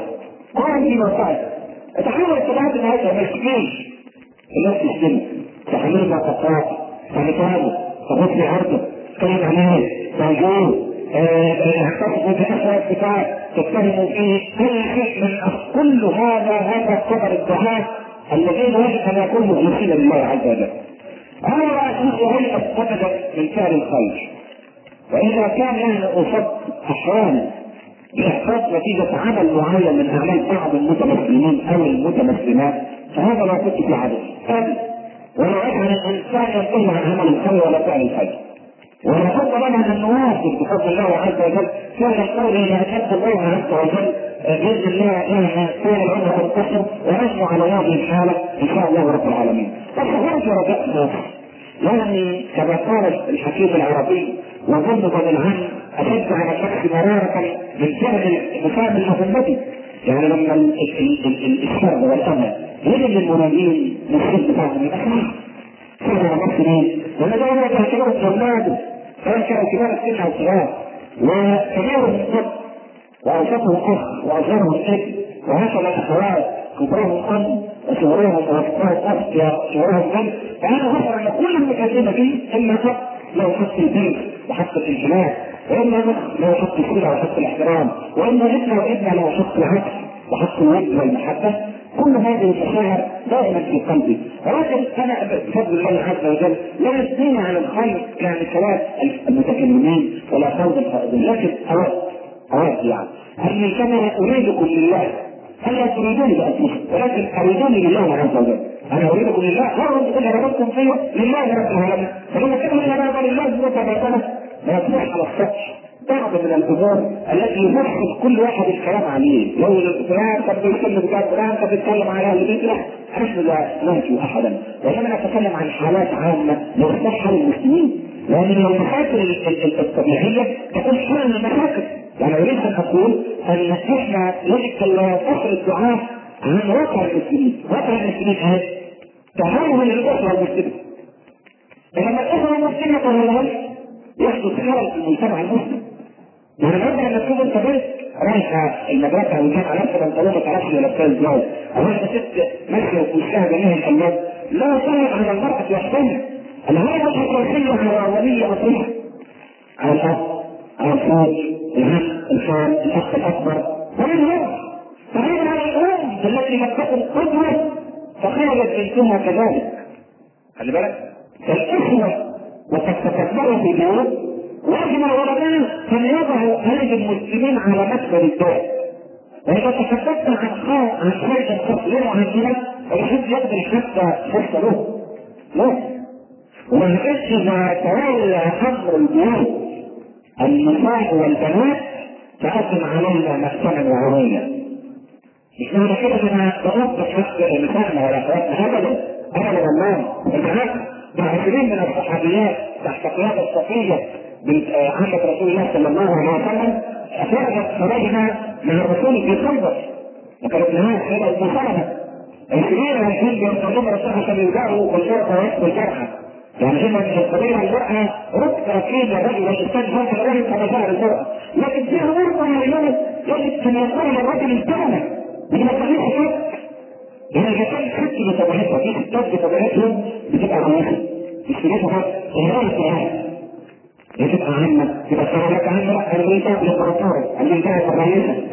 قال في مصائب تحمل التبعات الدعوة ما يشكيش الناس تسلم تحمل ما تقاط تهتم تبص عرضه تكلم عليه تهجوه يعتصموا بأسرى الكتاب تتهموا فيه كل شيء من كل هذا هذا قدر الدعاة الذين يجب أن يكونوا مخلصين لله عز وجل. أنا أشوف هيئه ابدا من فعل الخير. وإذا كان يعني اصب أحيانا باحباط نتيجة عمل معين من أعمال بعض المتمسلمين أو المتمسلمات فهذا لا كنت في عدل. ولا يجعل الإنسان ينتهي عن عمل الخير ولا فعل الخير. ولابد لنا أن نواصل بفضل الله عز وجل فعل القول إلى أن الله عز وجل بإذن الله يعني طول العمر تنتصر ونحن على هذه الحالة إن شاء الله رب العالمين. فخرج رجاء ناصر يعني كما قال الحكيم العربي وظن بالعن أشد على الشخص مرارة من فهم مفاهيم المهمة يعني لما الشر والأمل يجد للمنادين نسيب بتاعهم يبقى صعب على نفس مين؟ ولا كانوا كبار السن أو صغار. وكبارهم الصدق واوسطهم اخ واصغرهم ابن وهكذا الأخوات كبرهم ام وصغرهم وأصغرهم اخت وصغرهم ام فهذا ظهر ان كل المكاتبه دي اما اخ له حق الدين وحق الانتماء واما اخ له حق السيره وحق الإحترام واما ابن وابنه له حق العكس وحق الود والمحبة. كل هذه المشاعر دائما في قلبي. ولكن أنا بفضل الله عز وجل لا يستطيع عن الخير يعني كلام المتكلمين ولا قول القائدين لكن اود أود يعني. اني كما اريدكم لله الا تريدوني بانفسكم ولكن اريدوني لله عز وجل. أنا اريدكم لله. غير أن ربكم فيه لله رب العالمين. فلما كان هذا لله متبادله ما يصلح على السطح. بعض من الأمور التي يمثل كل واحد الكلام عليه. لو فلان قد بيتكلم بتاع فلان قد بيتكلم على أهل البيت لا. نحن لا نهجو أحدا. وإنما نتكلم عن حالات عامة لمصلحة للمسلمين لأن المشاكل الطبيعية تكون حل المشاكل يعني أريد أن أقول أن إحنا يجب أن فصل الدعاء عن واقع المسلمين. واقع المسلمين إيه؟ تعامل الأخوة المسلمين فلما الأخوة المسلمين يتهمون يحدث خلل في المجتمع المسلم. يعني لابد ان تكون انت بنت رايحه المدرسة أو الجامعة لابسه بنطلون ما تعرفش لابسه إزاي أو انت ست ماشيه وفي وشها جميع الحمام لا تغلق على المراه وحدها الحقيقيه على ولي امرها على الاب على الزوج العم الخال الاخ الاكبر ومن هو على الام التي لم تكن قدوه فخرجت بنتها كذلك خلي بالك فالاخوه وقد تكبروا في دور لكن العلماء كان يضعوا هذه المسلمين على مكتب الدور وإذا تحدثت عن عن خير الخير عندنا الحد يقدر حتى فرصه له. لا. اذا تولى أمر البيوت النساء والبنات تقدم علينا مكتبا وعليا مش معنى كده أنا بوضح حق نسائنا ولا اخواتنا أبدا أبدا والله. بالعكس ده عشرين من الصحابيات تحت قيادة صفية بنت عمة رسول الله صلى الله عليه وسلم خرجت خرجنا مع الرسول في خيبر وكانت سيدة أم سلمة. عشرين رايحين بيرسلون الرسول عشان يوجعوا والشرطة والجرحى يعني هنا من القبيلة المرأة ركبة في الرجل والإنسان هذا الرجل كما جاء المرأة لكن في أمور معينة يجب أن يكون للرجل الدولة من الصحيح كده يعني اذا كان ست بطبيعتها في ستات بطبيعتهم بتبقى عنيفه بسلوكها غير فيها بتبقى عامة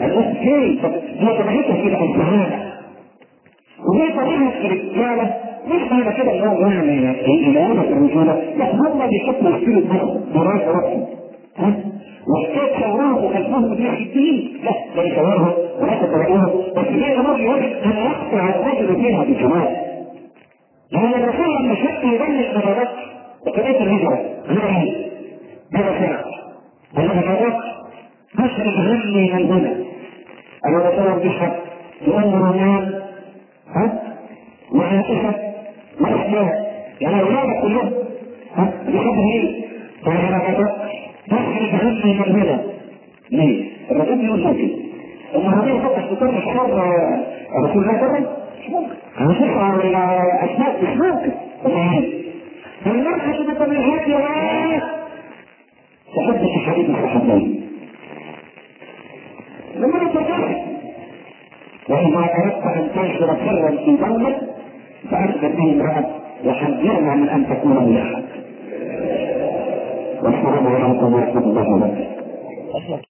الناس كيف هي طبيعتها كده السعادة وهي طبيعة الرجالة مش معنى كده ان هو يعني في الرجولة لا هم بيحطوا دراسة رأسي ها وحكايه ثوراه وخلفهم من الدين لا لا يصورها ولا تتبعوها بس هي أمر يجب ان يقطع الرجل فيها بجمال لأن الرسول لما شك يبلغ نظرات وكذلك الهجره عمل إيه؟ صنع؟ قال نظرات مخرج همي من هنا أنا بصور بحق لأن رمضان ها وعائشه واسماء يعني اولادك كلهم ها بحب؟ قال أنا تخرج عني من هنا ليه؟ الرسول يقول لك أما هذه فتح تكون الشر رسول الله كده مش ممكن هتقع الاسماء مش ممكن فالمرأة بطبيعتها يا تحب حبيب الصحابين لما تتجاهل وإذا أردت أن تنشر سرا في ظلمك فأثبت به امرأة وحذرها من أن تكون ملحة والسلام عليكم ورحمة الله وبركاته.